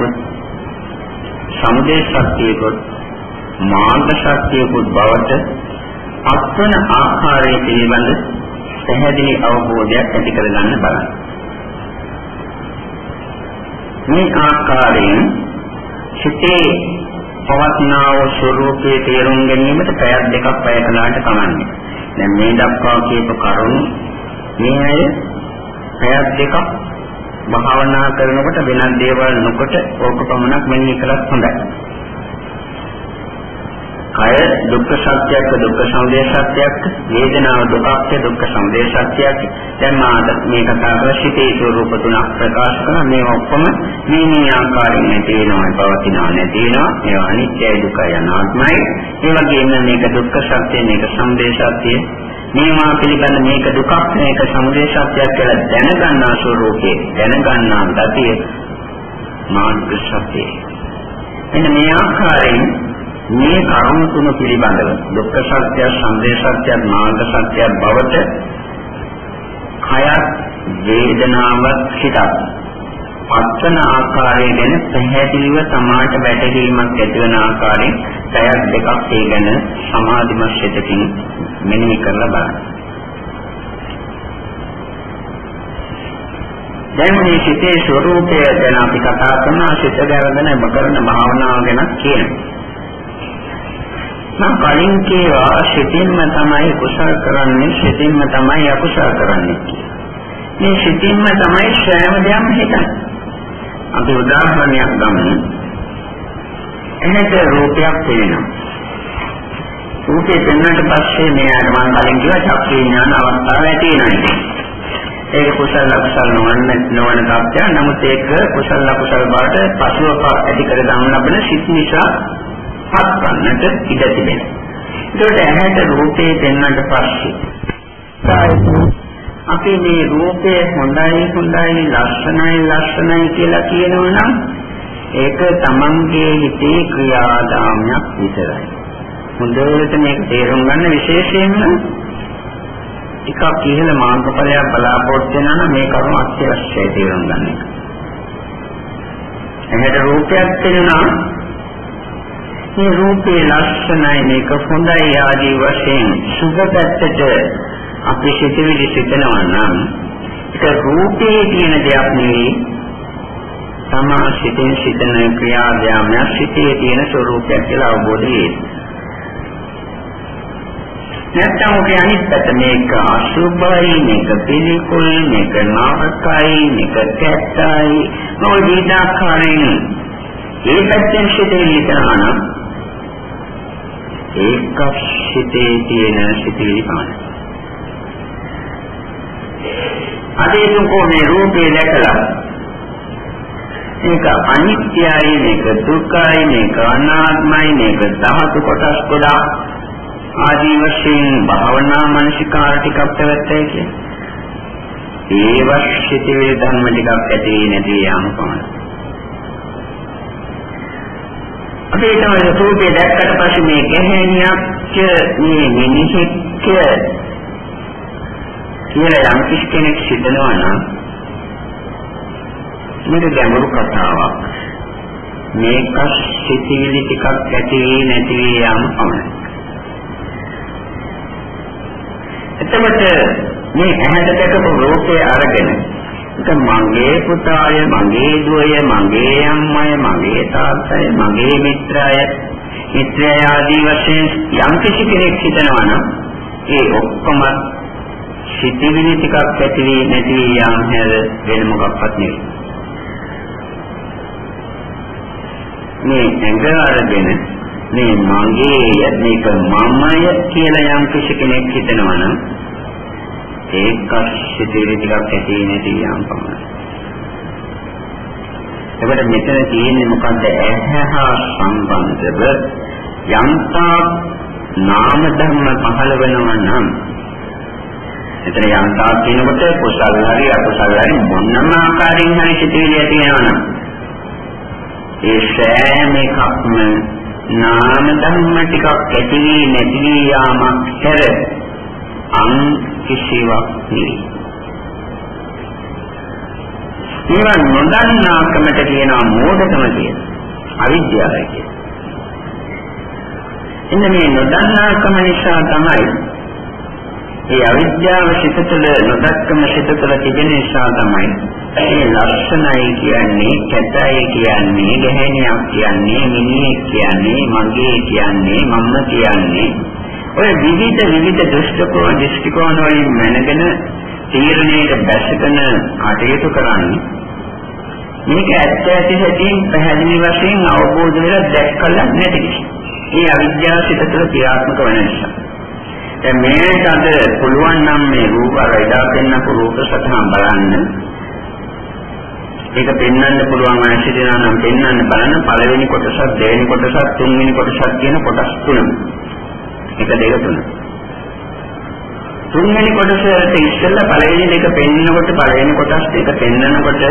සමුදය සත්‍යයකොත් මාර්ග ශක්තියකුත් බවට පත්වන ආකාරය පිළිබඳ පැහැදිලි අවබෝධයක් ඇති කරගන්න බලන්න. මේ ආකාරයෙන් සිතේ පවත්නා වූ ස්වરૂපයේ තේරුම් ගැනීමට පැයක් දෙකක් පැය කලකට කමන්නේ. දැන් මේ දක්වා කියපු කරුණු මේ අය පැයක් දෙකක් භාවනා කරනකොට වෙනත් දේවල් නොකොට ඕක පමණක් මෙනෙහි කළත් හොඳයි. කය දුක්ඛ සත්‍යයක් දුක්ඛ සමුදය සත්‍යයක් වේදනාව දුක්ඛ දුක්ඛ සමුදය සත්‍යයක් දැන් මාද මේ කතා කර සිටේ ස්වરૂප තුනක් ප්‍රකාශ කරන මේ ඔක්කොම මේ මේ ආකාරයෙන් නැතිනවා පවතිනවා නැතිනවා ඒවා අනිත්‍යයි දුකයි අනාත්මයි. ඒ වගේම මේක දුක්ඛ සත්‍ය මේක සමුදය සත්‍ය. මේවා පිළිබඳ මේක දුකක් මේක සමුදය සත්‍යයක් කියලා දැනගන්නා ස්වરૂපේ දැනගන්නා ගතිය මාර්ග සත්‍යය. එන්න මේ ආකාරයෙන් මේ කරුණු තුන පිළිබඳව දුක්ඛ සත්‍ය, සංදේ සත්‍ය, මාර්ග සත්‍ය බවට කයත් වේදනාවත් හිතත් පත්තන ආකාරය ගැන පැහැදිලිව සමාජ වැටහීමක් ඇති වන ආකාරයෙන් පැයක් දෙකක් ඒ ගැන සමාධිමත් සිතකින් මෙනෙහි කරලා බලන්න. දැන් මේ සිතේ ස්වરૂපය ගැන අපි කතා කරන සිත ගැන කරන භාවනාව ගැන කියනවා. මම කලින් කීවා සිතින්ම තමයි කුසල කරන්නේ සිතින්ම තමයි අකුසල කරන්නේ මේ සිතින්ම තමයි සෑම දෙයක්ම හිතන්නේ. අපි උදාහරණයක් ගමු. එහෙට රූපයක් පේනවා. රූපේ පෙන්වන්නට පස්සේ මෙයාට මම කලින් කිව්වා චක්කේ ඥාන අවස්ථාව ඇති වෙනවා ඒක කුසල අකුසල නොවන නොවන තත්ත්වයක්. නමුත් ඒක කුසල අකුසල බවට පසුව ඇති කර ගන්න ලබන සිත් නිසා පත්වන්නට ඉඩ තිබෙනවා. ඒකට ඇහැට රූපේ දෙන්නට පස්සේ අපි මේ රූපය හොඳයි හොඳයි ලස්සනයි ලස්සනයි කියලා කියනවනම් ඒක තමන්ගේ හිතේ ක්‍රියාදාමයක් විතරයි. හොඳට මේක තේරුම් ගන්න විශේෂයෙන්ම ටිකක් ඉහළ මාර්ගඵලයක් බලාපොරොත්තු වෙනා නම් මේ කරුණ අත්‍යවශ්‍යයි තේරුම් ගන්න එක. එහෙට රූපයක් තියෙනවා මේ රූපේ ලක්ෂණයි මේක හොඳයි ආදී වශයෙන් සුභපැත්තට අපි සිතවිලි සිතනවා නම් ඒක රූපේ කියන දෙයක් නෙවෙයි තමා සිතෙන් සිතන ක්‍රියාවලිය සිතේ තියෙන ස්වરૂපයක් කියලා අවබෝධ වෙයි. නැත්තම් ඔකේ අනිත් පැත්ත මේක අසුභයි මේක පිළිකුල් මේක නාමකයි මේක කැත්තයි මොකද විදාකාරයෙන් ඒ පැත්තෙන් සිතේ හිතනවා නම් ඒක සිතේ තියෙන සිතේ පමණයි. අදේසුකෝ මේ රූපේ දැකලා මේක අනිත්‍යයි මේක දුක්ඛයි මේක අනාත්මයි මේක ධාතු කොටස් ගොඩක් ආදී වශයෙන් භාවනා මානසිකාර ටිකක් පැවැත්තයි කියන්නේ. ඒ වශ්‍යතිවේ ධර්ම ටිකක් ඇති නැති යාම පමණයි. අපි තමයි රූපේ දැක්කට පස්සේ මේ ගැහැණියක් මේ මිනිහෙක් කියලා යම් කිසි කෙනෙක් සිතනවා නම් මේක ගැඹුරු කතාවක්. මේක සිතිවිලි ටිකක් ඇති නැති යාම පමණයි. එතකොට මේ ඇහැට දැකපු රූපය අරගෙන ඒක මගේ පුතාය මගේ දුවය මගේ අම්මයි මගේ තාත්තයි මගේ මිත්‍රාය මිත්‍රය ආදී වශයෙන් යම් කිසි කෙනෙක් හිතනවා නම් ඒ ඔක්කොම සිතිවිලි ටිකක් ඇති වී නැති වී යාම හැර වෙන මොකක්වත් නෙවෙයි. මේ ඇඟ අරගෙන මේ මගේ මේක මමය කියලා යම් කිසි කෙනෙක් හිතනවා නම් ඒක සිතිවිලි ටිකක් ඇති නැති යාම පමණයි. එතකොට මෙතන තියෙන්නේ මොකද්ද? ඇහැ සම්බන්ධව යම්තා නාම ධර්ම පහළ වෙනවා නම් එතන යම්තා කියනකොට කුසල හරි අකුසල හරි මොනම ආකාරයෙන් හරි සිතිවිලි ඇති වෙනවා නම් ඒ සෑම එකක්ම නාම ධර්ම ටිකක් ඇති වී නැති වී යාමක් හැර අන් කිසිවක් නෙවෙයි. ඒවා නොදන්නාකමට කියනවා මෝඩකම කියලා. අවිද්‍යාවයි කියලා. එන්න මේ නොදන්නාකම නිසා තමයි ඒ අවිද්‍යාව සිත තුළ නොදක්කම සිත තුළ තිබෙන නිසා තමයි මේ ලක්ෂණයි කියන්නේ කැතයි කියන්නේ ගැහෙනියක් කියන්නේ මිනිහෙක් කියන්නේ මගේ කියන්නේ මම්ම කියන්නේ ඔය විවිධ විවිධ දෘෂ්ටිකෝණ දෘෂ්ටිකෝණ වලින් මැනගෙන තීරණයට බැසගෙන කටයුතු කරන්නේ මේක ඇත්ත ඇති හැටියෙන් පැහැදිලි වශයෙන් අවබෝධ වෙලා දැක්කල නැති නිසා. මේ අවිද්‍යාව සිත තුළ ක්‍රියාත්මක වෙන නිසා. දැන් මේකට අද පුළුවන් නම් මේ රූප අර එදා පෙන්න රූප සතහන් බලන්න. ඒක පෙන්වන්න පුළුවන් අවශ්‍ය දෙනා නම් පෙන්වන්න බලන්න පළවෙනි කොටසක් දෙවෙනි කොටසක් තුන්වෙනි කොටසක් කියන කොටස් තුනම. එක දෙක තුන. තුන්වෙනි කොටසට ඉස්සෙල්ලා පළවෙනි දෙක පෙන්නකොට පළවෙනි කොටස් දෙක පෙන්නකොට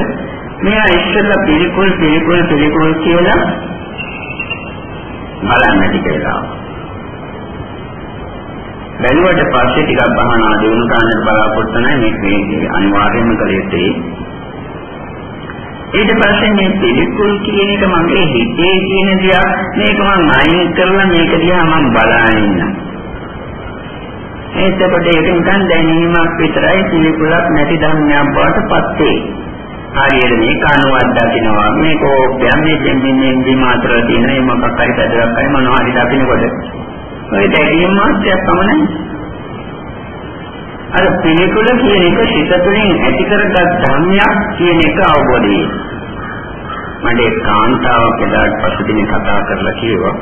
මෙයා ඉස්සෙල්ලා පිළිකුල් පිළිකුල් පිළිකුල් කියලා බලන්න ටික වෙලාවක්. බැලුවට පස්සේ ටිකක් බහනා දිනු ගන්නට බලාපොරොත්තු නැහැ මේක අනිවාර්යයෙන්ම කළ යුත්තේ. ඊට පස්සේ මේ පිළිකුල් කියන එක මගේ හිතේ කියන දියා මේක මම අයින් කරලා මේක දිහා මම බලන ඉන්නවා. එතකොට ඒක නිකන් දැනීමක් විතරයි පිළිකුලක් නැති ධර්මයක් බවට පත් වේ. හරියට මේක අනුවත් දකින්නවා මේක ඕපයන් මේ දෙන්නේ මේ මාත්‍ර තියෙන මේ මොකක් හරි පැදයක් හරි මොනවා හරි දකින්නකොට ඔය දැකීම මාත්‍රයක් පමණයි. අර පිළිකුල කියන එක සිත තුළින් ඇති කරගත් ධර්මයක් කියන එක අවබෝධ වෙයි. මට ඒ කාන්තාවක් එදාට පසුදින කතා කරලා කිව්වා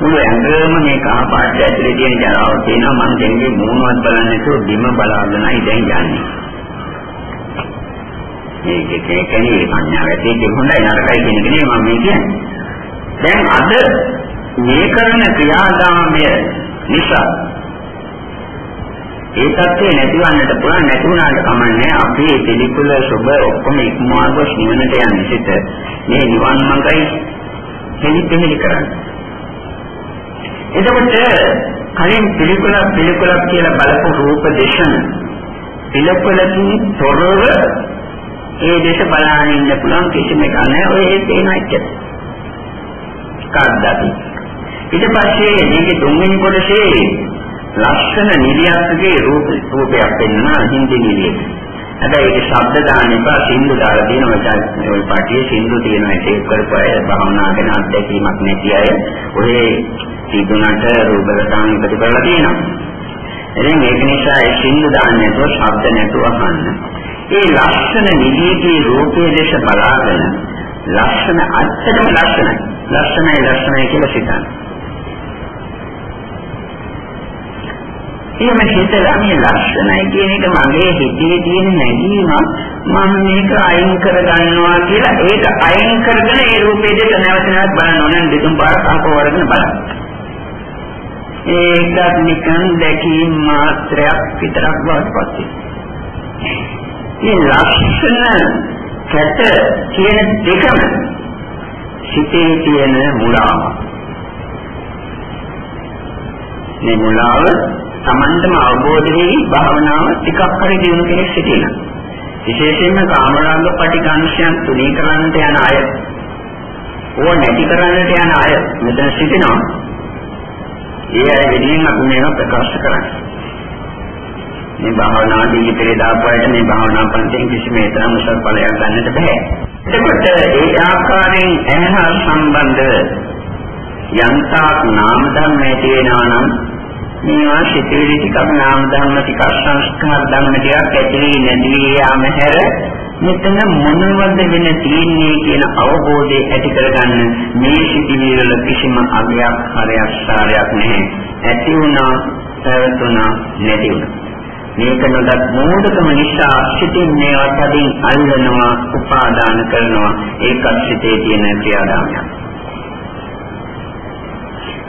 මුළු ඇඟම මේ කහපාට ඇතුලේ තියෙන ජරාව තියෙනවා මම දෙන්නේ මූණවත් බලන්නේ නැතුව බිම බලාගෙනයි දැන් යන්නේ. මේක කෙනෙක් සංඥාව ඇදී හොඳයි නරකයි කියන එක නෙමෙයි මම කියන්නේ. දැන් අද මේ කරන ක්‍රියාදාමය නිසා ඒ තත්ත්වේ නැතිවන්නට පුළුවන් නැති වුණාට කමන්නේ අපි පිළිකුල සුබ ඔක්කොම ඉක්මවා ගොස් නිවනට යන්නේ සිට මේ නිවන් මඟයි පිළිපෙහෙලි කරන්නේ. එතකොට කලින් පිළිකුල පිළිකුල කියලා බලපු රූප දේශන පිළිකුලකින් තොරව ඒ දේශ බලාගෙන ඉන්න පුළුවන් කිසිම එකක් නැහැ ඔය ඒ තේන එක. කාද්දාති. ඊට පස්සේ මේකේ තුන්වෙනි කොටසේ ලක්ෂණ නිලියක්ගේ රූප රූපයක් වෙනවා හින්දි නිලියක්. හැබැයි ඒක ශබ්ද දාන්න එපා සින්දු දාලා තියෙනවා ඔය පාටියේ සින්දු තියෙනවා ඒක කරපු අය භවනා ගැන අත්දැකීමක් නැති අය ඔය සිදුනට රූප දාන එකතු කරලා තියෙනවා. ඉතින් ඒක නිසා ඒ සින්දු දාන්න නැතුව ශබ්ද නැතුව අහන්න. ඒ ලක්ෂණ නිලියගේ රූපයේ දේශ බලාගෙන ලක්ෂණ අත්තටම ලක්ෂණයි. ලක්ෂණයි ලක්ෂණයි කියලා සිතන්න. එහෙම හිතලා මේ ලක්ෂණයි කියන එක මගේ හිතේ තියෙන නැගීම මම මේක අයින් කර ගන්නවා කියලා ඒක අයින් කරගෙන ඒ රූපේ දෙක නැවත නැවත බලන්න ඕන දෙතුන් පාරක් අහකෝ වරගෙන බලන්න. ඒකත් නිකන් දැකීම මාත්‍රයක් විතරක් බවටපත් මේ ලක්ෂණ කැට කියන දෙකම සිතේ තියෙන මුලාව. මේ මුලාව Tamandම අවබෝධ වෙවි භාවනාව ටිකක් හරි දිනු කෙනෙක් සිටිනවා. විශේෂයෙන්ම කාමරාග පටිඝංශයන් තුනී කරන්නට යන අය ඕව නැති කරන්නට යන අය මෙතන සිටිනවා. ඒ අය විදිහින් අපි මේක ප්‍රකාශ කරන්නේ. මේ භාවනා දීපේ දාපුවාට මේ භාවනා පන්තියෙන් කිසිම තරම් උසස් ඵලයක් ගන්නට බෑ. එතකොට ඒ ආකාරයෙන් ඇහැ සම්බන්ධ යන්තාක් නාම ධර්මයේ තියෙනවා නම් මේවා සිතිවිලි ටිකක් නාම ධර්ම ටිකක් සංස්කාර ධර්ම ටිකක් ඇතිවි නැති යාම හැර මෙතන මොනවද වෙන තියෙන්නේ කියන අවබෝධය ඇති කරගන්න මේ සිතිවිලි වල කිසිම අගයක් හරයක් සාරයක් නැහැ. ඇති වුණා පැවතුණා නැති වුණා. මේක නොදත් මෝඩකම නිසා සිතින් මේවා තදින් අල්ලනවා උපාදාන කරනවා. ඒකත් සිතේ තියෙන ක්‍රියාදාමයක්.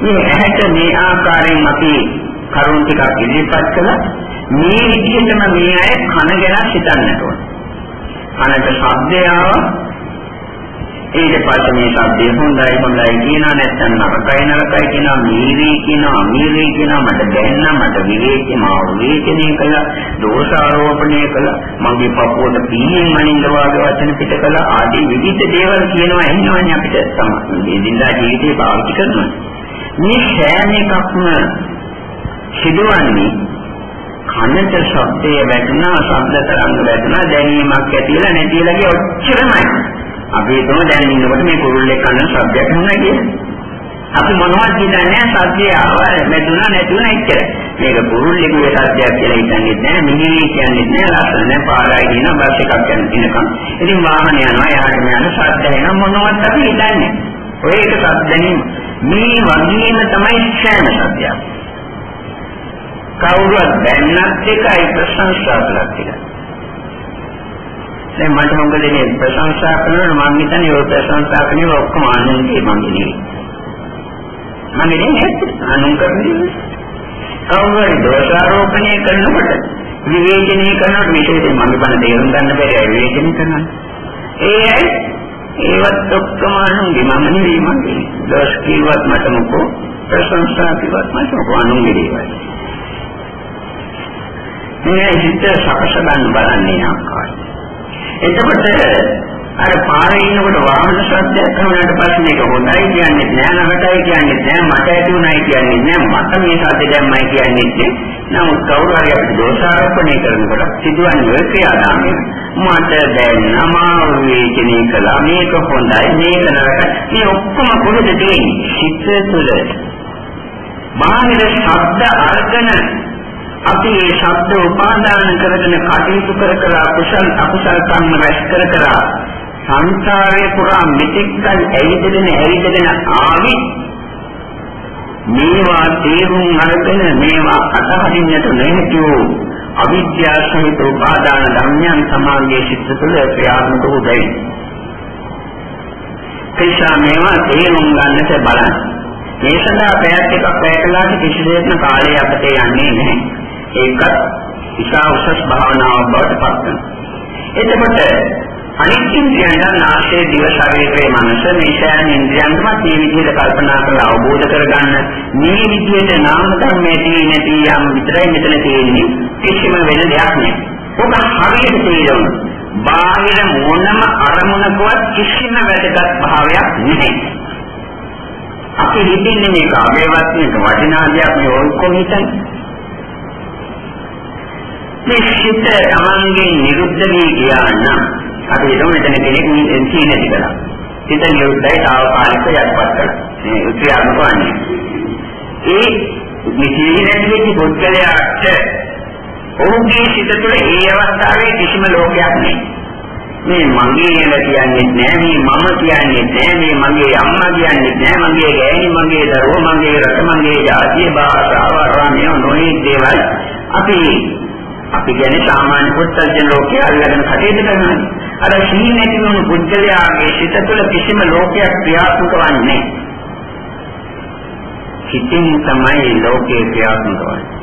මේ ඇහැට මේ ආකාරයෙන් අපි කරුණ ටිකක් ඉදිරිපත් කළා. මේ විදිහටම මේ අය කන ගැන හිතන්නට ඕන. කනට ශබ්දය ආවා. ඊට පස්සේ මේ ශබ්දය හොඳයි හොඳයි කියනා නැත්නම් නරකයි නරකයි කියනවා. මීරී කියනවා අමීරී කියනවා. මට දැනෙන්න මට විවේකී මාව විවේචනය කළා. දෝෂාරෝපණය කළා. මගේ පපුවට පීයෙන් අනින්න වාගේ වචන පිට කළා. ආදී විවිධ දේවල් කියනවා. එන්නවනේ අපිට. තමයි දිනදා ජීවිතේ පාවිච්චි කරනවා. මේ සෑම එකක්ම සිදුවන්නේ කනට ශබ්දය වැටුණා ශබ්ද තරංග වැටුණා දැනීමක් ඇතිලා නැතිලා කිය ඔච්චරමයි. අපි හිතමු දැන් ඉන්නකොට මේ කුරුල්ලේ කන ශබ්දයක් හුණා කියලා. අපි මොනවද කියන්නේ සත්‍යය ආවා වැටුණා නැතුණා එච්චර. මේක කුරුල්ලේගේ සත්‍යයක් කියලා හිතන්නේ නැහැ. මිනිහේ කියන්නේ නැහැ. ලස්සන පාරයි කියන බස් එකක් යන දිනකම්. ඉතින් වාහන යනවා යාට යන ශබ්ද එන මොනවද අපි හිතන්නේ. ඔය එක සත්‍ය දැනීම. මේ වගේම තමයි සෑම සත්‍යයක්. කවුරුත් දැන්නත් එකයි ප්‍රශංසා කළත් එකයි. දැන් මට මොකද මේ ප්‍රශංසා කරනවා මම හිතන්නේ ඔය ප්‍රශංසා කරන්නේ ඔක්කොම ආනන්දේ මම නෙවෙයි. මම නෙවෙයි අනුන් කරන්නේ. කවුරුහරි දෝෂාරෝපණය කරනකොට විවේචනය කරනකොට විශේෂයෙන් මම බන තේරුම් ගන්න බැරි විවේචනය කරනවා. ඒ අය ඒවත් ඔක්කොම අනුන්ගේ මම නෙවෙයි මගේ. දෝෂ කිව්වත් මට මොකෝ ප්‍රශංසා කිව්වත් මට මොකෝ අනුන්ගේ දේවල්. මේ හිත සකස ගන්න බලන්නේ ආකාරය. එතකොට අර පාරේ ඉන්නකොට වාහන ශබ්දයක් අහුනට පස්සේ මේක හොඳයි කියන්නේ නෑ නරකයි කියන්නේ නෑ මට ඇති උනායි කියන්නේ නෑ මට මේ ශබ්ද දැම්මයි කියන්නේ නෑ නමුත් කවුරු හරි අපිට දෝෂාරෝපණය කරනකොට සිදුවන්නේ ඔය ක්‍රියාදාමය මට දැන් අමාරු වේචනය කළා මේක හොඳයි මේක නරකයි. මේ ඔක්කොම කොහෙද තියෙන්නේ? සිත තුළ. බාහිර ශබ්ද අර්ගන අපි මේ ශබ්ද උපාදාන කරගෙන කටයුතු කර කර කුසල් අකුසල් කර්ම රැස් කර කර සංසාරේ පුරා මෙතෙක්කල් ඇවිදගෙන ඇවිදගෙන ආවි මේවා තේරුම් අරගෙන මේවා අතහරින්නට නැති වූ අවිද්‍යා සහිත උපාදාන ධර්මයන් සමාගයේ සිත් තුළ ක්‍රියාත්මක වූ දෙයි. ඒසා මේවා තේරුම් ගන්නට බලන්න. මේ සඳහා පැයක් එකක් වැය කළාට කිසි දෙයක්ම කාලය අපතේ යන්නේ නැහැ. ඒකත් ඉතා උසස් භාවනාවක් බවට පත් වෙනවා. එතකොට අනිත් ඉන්ද්‍රියයන් නාසයේ දිව ශරීරයේ මනස මේ සෑම ඉන්ද්‍රියන්ම මේ විදිහට කල්පනා කරලා අවබෝධ කරගන්න මේ විදිහට නාම ධර්මයේ තියෙන නැති යම් විතරයි මෙතන තියෙන්නේ කිසිම වෙන දෙයක් නෑ. ඔබ හරියට තේරෙනවා. බාහිර මොනම අරමුණකවත් කිසිම වැදගත් භාවයක් නැහැ. අපි හිතන්නේ මේක අගේවත් මේක වටිනා දෙයක් මේ ඔක්කොම හිතන්නේ. මේ සිත තමන්ගේ නිරුද්ධ වී ගියා නම් අපි හිතමු මෙතන කෙනෙක් සීන නැති කළා. සිත නිරුද්ධයි తాවකාලික යටපත් කළා. මේ ක්‍රියාත්මක වන්නේ. ඒ නිසීන නැති වෙච්ච පුද්ගලයාට ඔහුගේ සිත තුළ ඒ අවස්ථාවේ කිසිම ලෝකයක් නැහැ. මේ මගේ කියලා කියන්නේ නැහැ මේ මම කියන්නේ නැහැ මේ මගේ අම්මා කියන්නේ නැහැ මගේ ගෑණි මගේ දරුවෝ මගේ රට මගේ ජාතිය භාෂාව රාමිය නොයේ දේවල් අපි අපි කියන්නේ සාමාන්‍ය පුත්තජන ලෝකයේ අල්ලගෙන කටයුතු කරනවා. අර සීන නැති වුණු පුද්ගලයාගේ සිත තුළ කිසිම ලෝකයක් ක්‍රියාත්මක වන්නේ සිතින් තමයි ලෝකයේ ක්‍රියාත්මක වන්නේ.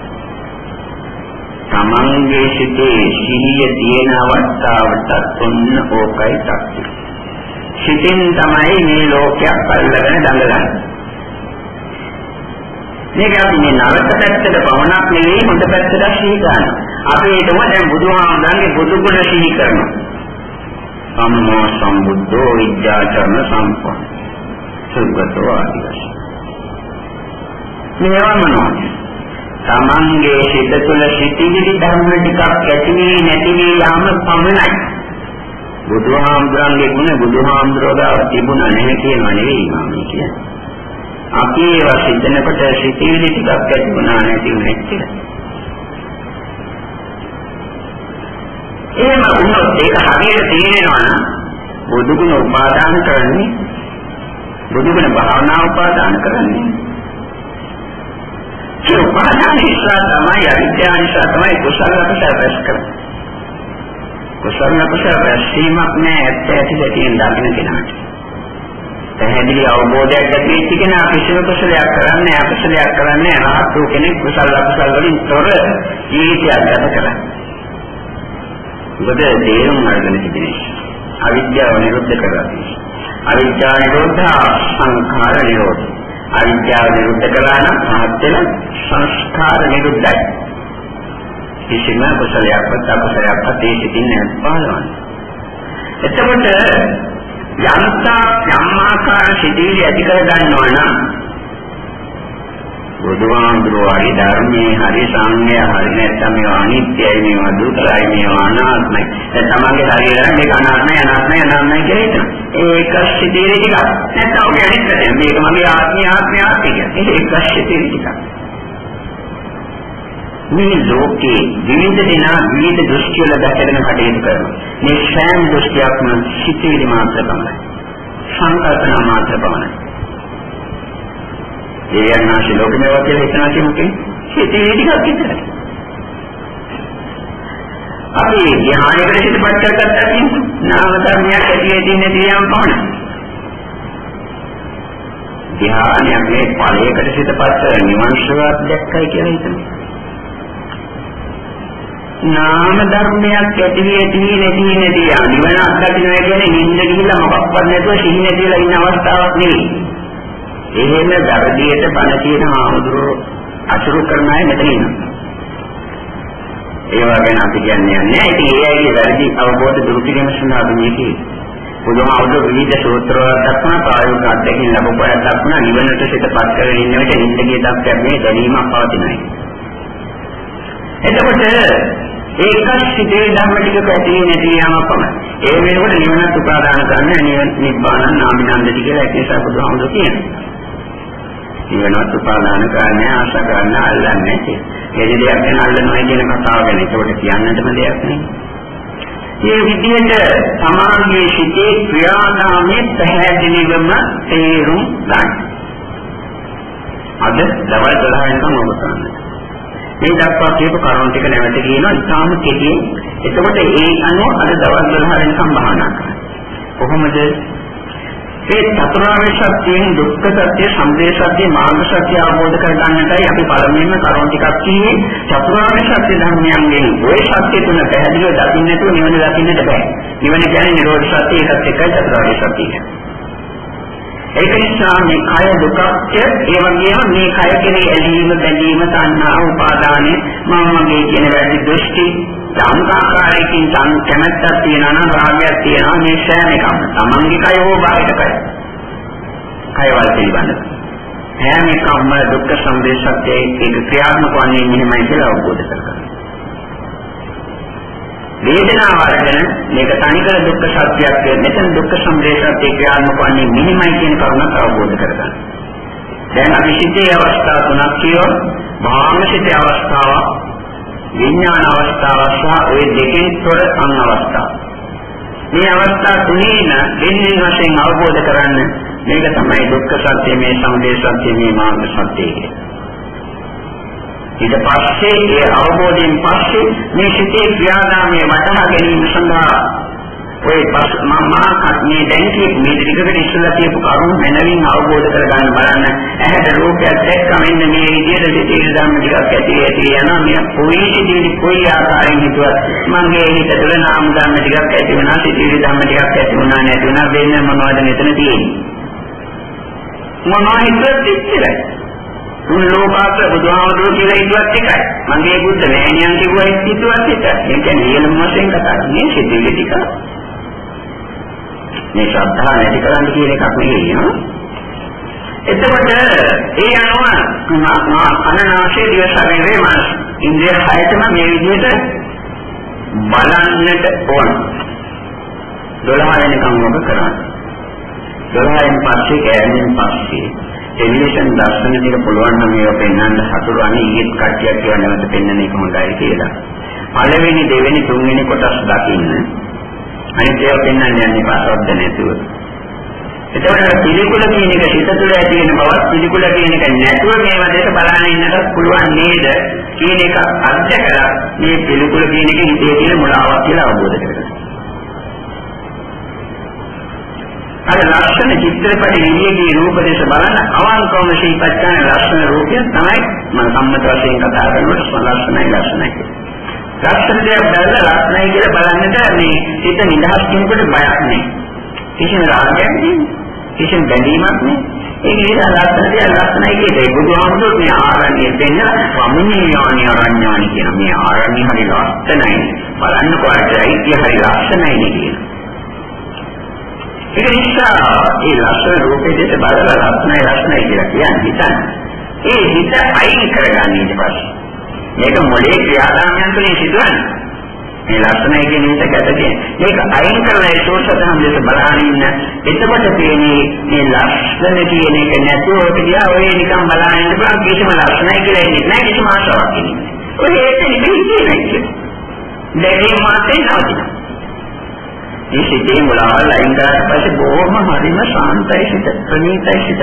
තමන්ගේ සිතේ සිහිය තියෙන අවස්ථාවට ඔන්න ඕකයි තත්ත්වය. සිතින් තමයි මේ ලෝකයක් අල්ලගෙන දඟලන්නේ. මේක අපි මේ නරක පැත්තට පවණක් නෙවෙයි හොඳ පැත්තට සිහි ගන්න. අපි ඒකම දැන් බුදුහාමුදුරන්ගේ බුදු ගුණ සිහි කරනවා. සම්මා සම්බුද්ධෝ විද්‍යාචරණ සම්පන්න. සුගතෝ ආදිවාසී. මේවා මොනවද? තමන්ගේ සිත තුළ සිටිවිලි ධර්ම ටිකක් ඇති වී නැති වී යාම පමණයි. බුදුහාමුදුරන්ගේ ගුණ බුදුහාමුදුරගාව තිබුණා නැහැ කියනවා නෙවෙයි මම කියන්නේ. අපි ඒවා සිතනකොට සිටිවිලි ටිකක් ඇති වුණා නැති වුණා කියලා. එහෙම වුණොත් ඒක හරියට තේරෙනවා නම් බුදුගුණ උපාදාන කරන්නේ බුදුගුණ භාවනා උපාදාන කරන්නේ ඒ උපාදාන නිසා තමයි අවිද්‍යාව නිසා තමයි කුසල අපසර රැස් කරන්නේ. කුසල අපසර රැස්වීමක් නෑ ඇත්ත ඇති දෙයෙන් දකින්න කෙනාට. පැහැදිලි අවබෝධයක් ඇති වෙච්ච කෙනා කිසිම කුසලයක් කරන්නේ අකුසලයක් කරන්නේ අනාත්ම කෙනෙක් කුසල අපසර වලින් තොර ජීවිතයක් ගත කරන්නේ. මොකද තේරුම් අරගෙන තිබෙන නිසා. අවිද්‍යාව නිරුද්ධ කරලා තියෙනවා. අවිද්‍යාව නිරෝධ සංඛාර නිරෝධ අවිද්‍යාව නිරුද්ධ කළා නම් පහත් වෙන සංස්කාර නිරුද්ධයි. කිසිම කුසලයක්වත් අකුසලයක්වත් ඒ සිටින් නැත්පාලවන්නේ. එතකොට යන්තා යම්මාකාර සිටිවිලි ඇති කර ගන්නවා නම් බුදුහාමුදුරුවෝ හරි ධර්මයේ හරි සංඥය හරි නැත්නම් මේවා අනිත්‍යයි මේවා දුකයි මේවා අනාත්මයි. දැන් තමන්ගේ ශරීරය මේක අනාත්මයි අනාත්මයි අනාත්මයි කියලා හිතනවා. ඒක සිතිවිලි ටික නැත්නම් ඔගේ අනිත්‍යය. මේක මගේ ආත්මය ආත්මය ආත්මය කියන්නේ ඒක සිතිවිලි ටික මේ ලෝකේ විවිධ දෙනා විවිධ දෘෂ්ටි වල දැකගෙන කටයුතු කරනවා මේ සෑම දෘෂ්ටියක්ම සිතිවිලි මාත්‍ර පමණයි සංකල්පනා මාත්‍ර පමණයි දෙවියන් වහන්සේ ලෝකෙම ඒවා කියලා හිතනවා කියන්නේ හිතේ ටිකක් විතරයි. අපි ධ්‍යානයකට සිතපත් කරගත්තා කියන්නේ නාම ධර්මයක් ඇතියේ තියෙන දියම් පමණයි. ධ්‍යානයක් මේ ඵලයකට සිතපත් කර නිවන් සුවත් දැක්කයි කියලා හිතනවා. නාම ධර්මයක් ඇති වී ඇති වී නැති නැති නිවන අත්දකින්න කියන්නේ නිින්ද ගිහිල්ලා මොකක්වත් නැතුව සිහි නැතිලා ඉන්න අවස්ථාවක් නෙවෙයි. එහෙම ධර්මයට බණ කියන ආමුදුරෝ අසුරු කරන අය මෙතන ඉන්නවා. ඒවා ගැන අපි කියන්නේ නැහැ. ඉතින් ඒ අයගේ වැරදි අවබෝධ දුරු කිරීම සඳහා අපි මේකේ බුදුහාමුදුර විවිධ සූත්‍රවල දක්වන ප්‍රායෝගික අධ්‍යයන ලැබුවා දක්වන නිවනට සිතපත් කරගෙන ඉන්න විට නිින්දගේ තත්ත්වයක් මේ දැනීමක් පවතිනයි. එතකොට ඒකත් සිතේ ධර්ම ටික ඇති නැති යාම පමණයි. ඒ වෙනකොට නිවනත් උපාදාන කරන්න නිබ්බාන නාමිනන්දති කියලා ඒක නිසා බුදුහාමුදුර කියනවා. නිවනත් උපාදාන කරන්නේ ආශා කරන්න අල්ලන්නේ නැති. ඒ දෙයක් ගැන අල්ලනවා කියන කතාව ගැන ඒකට කියන්නටම දෙයක් නෙවෙයි. මේ විදිහට සමාගයේ සිටේ ක්‍රියාදාමයේ පැහැදිලිවම තේරුම් ගන්න. අද දවල් 12 වෙනකම් ඔබ කරන්නේ. මේ දක්වා කියපු කරුණු ටික නැවත කියනවා ඉතාම කෙටියෙන්. එතකොට ඒ අනුව අද දවල් 12 වෙනකම් භාවනා කරන්න. කොහොමද ඒ චතුරාර්ය සත්‍යයෙන් දුක්ඛ සත්‍ය, සමුදය සත්‍ය, මාර්ග සත්‍ය අවබෝධ කරගන්නටයි අපි පළමුවෙන්ම කරුණු ටිකක් කියේ චතුරාර්ය සත්‍ය ධර්මයන්ගෙන් ওই සත්‍ය තුන පැහැදිලිව දකින්න නැතුව නිවන දකින්නට බෑ. නිවන කියන්නේ නිරෝධ සත්‍ය ඒකත් එක්කයි චතුරාර්ය සත්‍ය ඒක නිසා මේ කය දුකක්ය ඒ වගේම මේ කය කෙරේ ඇලීම බැඳීම තණ්හා උපාදානෙ මම මගේ කියන වැරදි දෘෂ්ටි සංකාකාරයකින් තන් කැමැත්තක් තියනවා නම් රාගයක් තියනවා මේ සෑම එකම තමන්ගේ කය හෝ බාහිර කය කයවල පිළිබඳව හැම එකම දුක්ඛ සම්දේශකයේ ඒක ක්‍රියාත්මක වන්නේ මෙහෙමයි කියලා අවබෝධ කරගන්න. වේදනාව අරගෙන මේක තනිකර දුක්ඛ සත්‍යයක් මෙතන දුක්ඛ සම්දේශකයේ ක්‍රියාත්මක වන්නේ මෙහෙමයි කියන කරුණක් අවබෝධ කරගන්න. දැන් අපි සිටේ අවස්ථා තුනක් කියව භාවන සිටේ අවස්ථාවක් විඥාන අවස්ථාව සහ ওই දෙකෙන් තොර අන් අවස්ථාව. මේ අවස්ථා තුනේන දෙන්නේ වශයෙන් අවබෝධ කරන්න මේක තමයි දුක්ඛ සත්‍ය මේ සමුදය සත්‍ය මේ මාර්ග සත්‍ය ඊට පස්සේ ඒ අවබෝධයෙන් පස්සේ මේ සිතේ ක්‍රියාදාමයේ වටහා ගැනීම සඳහා ඔය පස් මම මේ දැන් කියපු මේ ටිකකට ඉස්සලා කියපු කරුණු මනවින් අවබෝධ කරගන්න බලන්න. ඇහැට රූපයක් දැක්කම මෙන්න මේ විදිහට සිතේ ධර්ම ටිකක් ඇති ඇති යනවා. මේ කොයි සිතේ කොයි ආකාරයෙන් හිතුවත් මගේ හිත තුළ නාම ධර්ම ටිකක් ඇති වෙනවා සිතේ ධර්ම ටිකක් ඇති වුණා නැති වුණා. වෙන මොනවද මෙතන තියෙන්නේ? මොනවා හිතුවත් ඉච්චරයි තුන් ලෝකාත්‍ර බුදුහාමුදුරුවෝ කියලා හිතුවත් එකයි. මගේ බුද්ධ මෑණියන් කිව්වා හිතුවත් එකයි. ඒ කියන්නේ ඊළම වශයෙන් කතා කරන්නේ සිතිවිලි ටික. මේ ශ්‍රද්ධාව නැති කරන්න කියන එකක් නෙවෙයි නෝ. එතකොට ඒ අනුව අනනාශේ දිව ශරීරේ මාස් ඉන්ද්‍රිය හයතම මේ විදිහට බලන්නට ඕන. 12 වෙනකම් ඔබ කරන්නේ. 12 වෙනි පස්සේ කෑමෙන් පස්සේ ටෙලිවිෂන් දර්ශන දෙක පුළුවන් නම් මේක පෙන්වන්න හතුරු අනේ ඊත් කට්ටියක් කියව නැවත පෙන්වන එක හොඳයි කියලා. පළවෙනි දෙවෙනි තුන්වෙනි කොටස් දකින්න. අනිත් ඒවා පෙන්වන්න යන්නේ පාසවද්ද නැතුව. එතකොට පිළිකුල කියන එක හිත තුළ ඇති වෙන බවත් පිළිකුල කියන එක නැතුව මේවා දෙක බලන්න ඉන්නත් පුළුවන් නේද කියන එක අධ්‍යයකලා මේ පිළිකුල කියන එක හිතේ තියෙන මුලාවක් කියලා අවබෝධ කරගන්න. අර ලක්ෂණ චිත්‍රපට එළියේදී රූප දේශ බලන අවංකවම ශීපත් කරන ලක්ෂණ රූපය තමයි මම සම්මත වශයෙන් කතා කරනකොට ලක්ෂණයි ලක්ෂණයි ලක්ෂණ දෙයක් බලලා ලක්ෂණයි කියලා බලන්නට මේ හිත නිදහස් කෙනෙකුට බයක් නැහැ. කිසිම රාගයක් නැහැ. කිසිම බැඳීමක් නැහැ. ඒක නිසා ලක්ෂණ දෙයක් ලක්ෂණයි කියතේ බුදුහාමුදුරුවෝ මේ ආරණ්‍ය දෙන්න වමිනියානි ආරණ්‍යානි කියන මේ ආරණ්‍ය හරි ලක්ෂණයි. බලන්නකොට ඇයිතිය හරි ලක්ෂණයි කියන ඒක නිසා මේ ලක්ෂණ රූපේ දෙස බලලා ලක්ෂණයි ලක්ෂණයි කියලා කියන්නේ හිතන්න. ඒ හිත අයින් කරගන්න ඊට පස්සේ. මේක මොලේ ක්‍රියාදාමයන් තුළින් සිදුවන්නේ. මේ ලක්ෂණයි කියන එක ගැටගෙන මේක අයින් කරලා ඒ සෝසතනම් දෙස බලහන් ඉන්න එතකොට තියෙන්නේ මේ ලක්ෂණ කියන එක නැතුව කියලා ඔය නිකන් බලහන් ඉන්න පුළුවන් කිසිම ලක්ෂණයි කියලා ඉන්නේ නැහැ කිසිම ආශාවක් ඉන්නේ. ඔය ඒක නෙමෙයි කියන්නේ. දැකීම මාතේ නවතිනවා. මේ සිතේ මුලාවල් අයින් කරාට පස්සේ බොහොම හරිම ශාන්තයි සිත ප්‍රණීතයි සිත.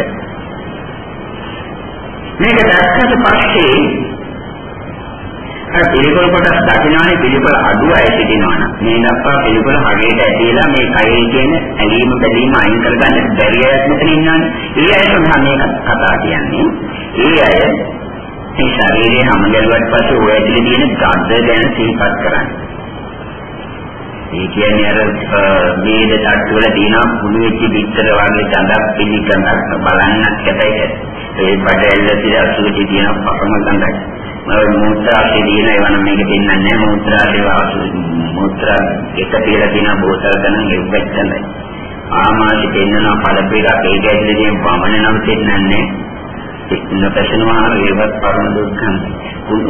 මේක දැක්කට පස්සේ අර පිළිකුල කොටස් දකින්නනේ පිළිකුල අඩුවයි සිටිනවනම් මේ දක්වා පිළිකුල හරියට ඇදලා මේ කයේ තියෙන ඇලීම බැඳීම අයින් කරගන්න බැරි අයත් මෙතන ඉන්නවනේ. ඒ අය සඳහා මේක කතා කියන්නේ. ඒ අය මේ ශරීරයේ හැම ගැලුවට පස්සේ ඔය ඇතුලේ තියෙන ගද්ද ගැන සිහිපත් කරන්නේ. ඒ කියන්නේ අර මේද තට්ටු වල තියෙන කුණු වෙච්ච පිටර වගේ දඬක් පිළිගන්නක් බලන්නත් කැතයි. ඒ බඩැල්ල තිර අසුචි තියෙන පපම ගඳයි. මම මූත්‍රාශේ දින ඒවා නම් මේක දෙන්නන්නේ නැහැ. මූත්‍රාශේ වාසු මූත්‍රා එක තියලා තියෙන බෝතල් ගණන් එව්වෙත් ගඳයි. ආමාශි දෙන්නන පළපේකක් ඒ ගැදෙන්නේ වමන නම් දෙන්නන්නේ. නොපැසෙනවා ඒවත් පරම දුක්ඛන්.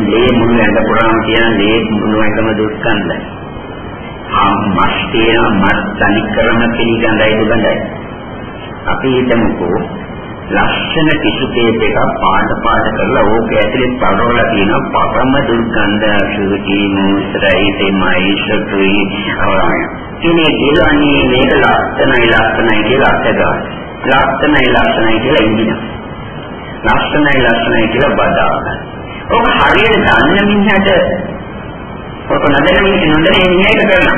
ලේ මුළු ඇඟ පුරාම කියන ලේ මුළු ඇඟම දුක්ඛන්දයි. මස් තියෙන මස් තනි කරන පිළිගඳයි දුගඳයි. අපි හිතමුකෝ ලක්ෂණ කිසු කේස් එකක් පාට පාට කරලා ඕක ඇතුලේ පරවලා තියෙන පරම දුර්ගන්ධ සුචි මුස්රයි තෙමයි සතුයි අවරාය. ඉනේ දිලන්නේ මේක ලක්ෂණයි ලක්ෂණයි කියලා අත්දැක. ලක්ෂණයි ලක්ෂණයි කියලා ඉන්දිනා. ලක්ෂණයි ලක්ෂණයි කියලා බදා ගන්න. ඔක හරියට දන්න මිනිහට ඔක නොදැන මිනිහ නොදැන මේක කරනවා.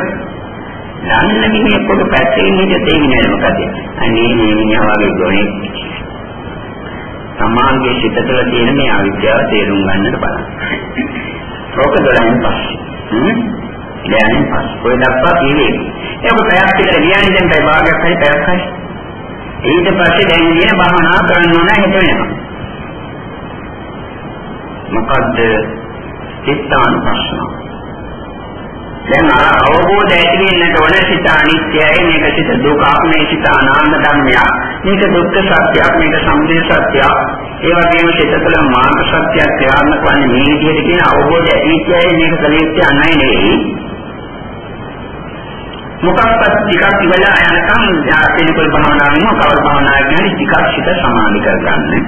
දන්න මිනිහ පොඩ පැත්තේ ඉන්නේ තේින්නේ නැහැ මොකද? අනේ මේ මිනිහා වගේ ගොනේ සමාන්ගේ සිත තුළ තියෙන මේ අවිද්‍යාව තේරුම් ගන්නට බලන්න. ඕක දොලෙන් පස්සේ. දැන් පස්සේ කොයි දක්වා කීවේ. ඒක පැයක් විතර ගියානේ දැන් පැය භාගයක් හරි පැයක් හරි. ඊට පස්සේ දැන් කියන භාවනා කරන්න ඕන හිත වෙනවා. මොකද්ද? චිත්තානුපස්සනාව. දැන් අර අවබෝධ ඇති වෙන්නට ඕන සිත අනිත්‍යයි මේක සිත දුකක් මේ සිත අනාත්ම ධර්මයක් මේක දුක්ඛ සත්‍යයක් මේක සමුදය සත්‍යයක්. ඒ වගේම සිත තුළ මාර්ග සත්‍යයක් ක්‍රියාත්මක වන්නේ මේ විදිහට කියන අවබෝධ ඇතිච්චයි මේක කලීත්‍ය අනයි නෙවෙයි. මොකක්වත් ටිකක් ඉවලා යනකම් පිළිකුල් භාවනාවෙන් කවර භාවනාවක් කියන්නේ ටිකක් සිත සමාධි කරගන්න.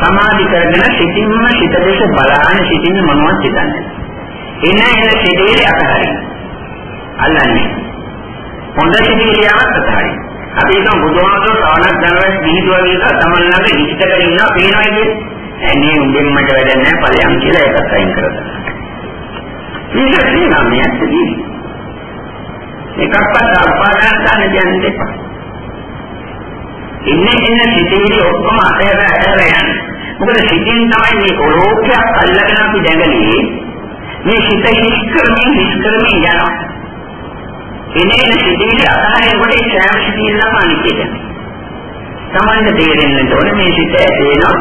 සමාධි කරගෙන සිතින්ම සිත දෙස බලාගෙන සිටින්න මොනවද හිතන්නේ? එන එන සිටිවිලි අතහරින්න. අල්ලන්නේ. හොඳ සිටිවිලියක් අතහරින්න. අපි හිතමු බුදුහාමුදුරුවෝ ශ්‍රවණක් ධනවත් විහිදුවා කියලා තමන් ළඟ ඉෂ්ට කරගෙන ඉන්නවා පේනවා කියන්නේ. ඇන්නේ උඹෙන් මට වැඩක් නැහැ ඵලයන් කියලා ඒකත් අයින් කරලා. මේක තියෙනවා මේ ඇත්තදී. එකක්වත් අපාදාන ගන්න දෙන්න එපා. ඉන්නේ ඉන්න සිටිවිලි ඔක්කොම අතහැර ඇහැර යන්න. මොකද සිටින් තමයි මේ රෝගයක් අල්ලගෙන අපි දැඟලී මේ සිත හිස් කරමින් හිස් කරමින් යනවා. එනේන සිටිවිලි අතහැරෙනකොට ඒ සෑම සිටිවිල්ලම අනිත්‍යද. සමහරවිට තේරෙන්න ඕනේ මේ සිත ඇදෙනවා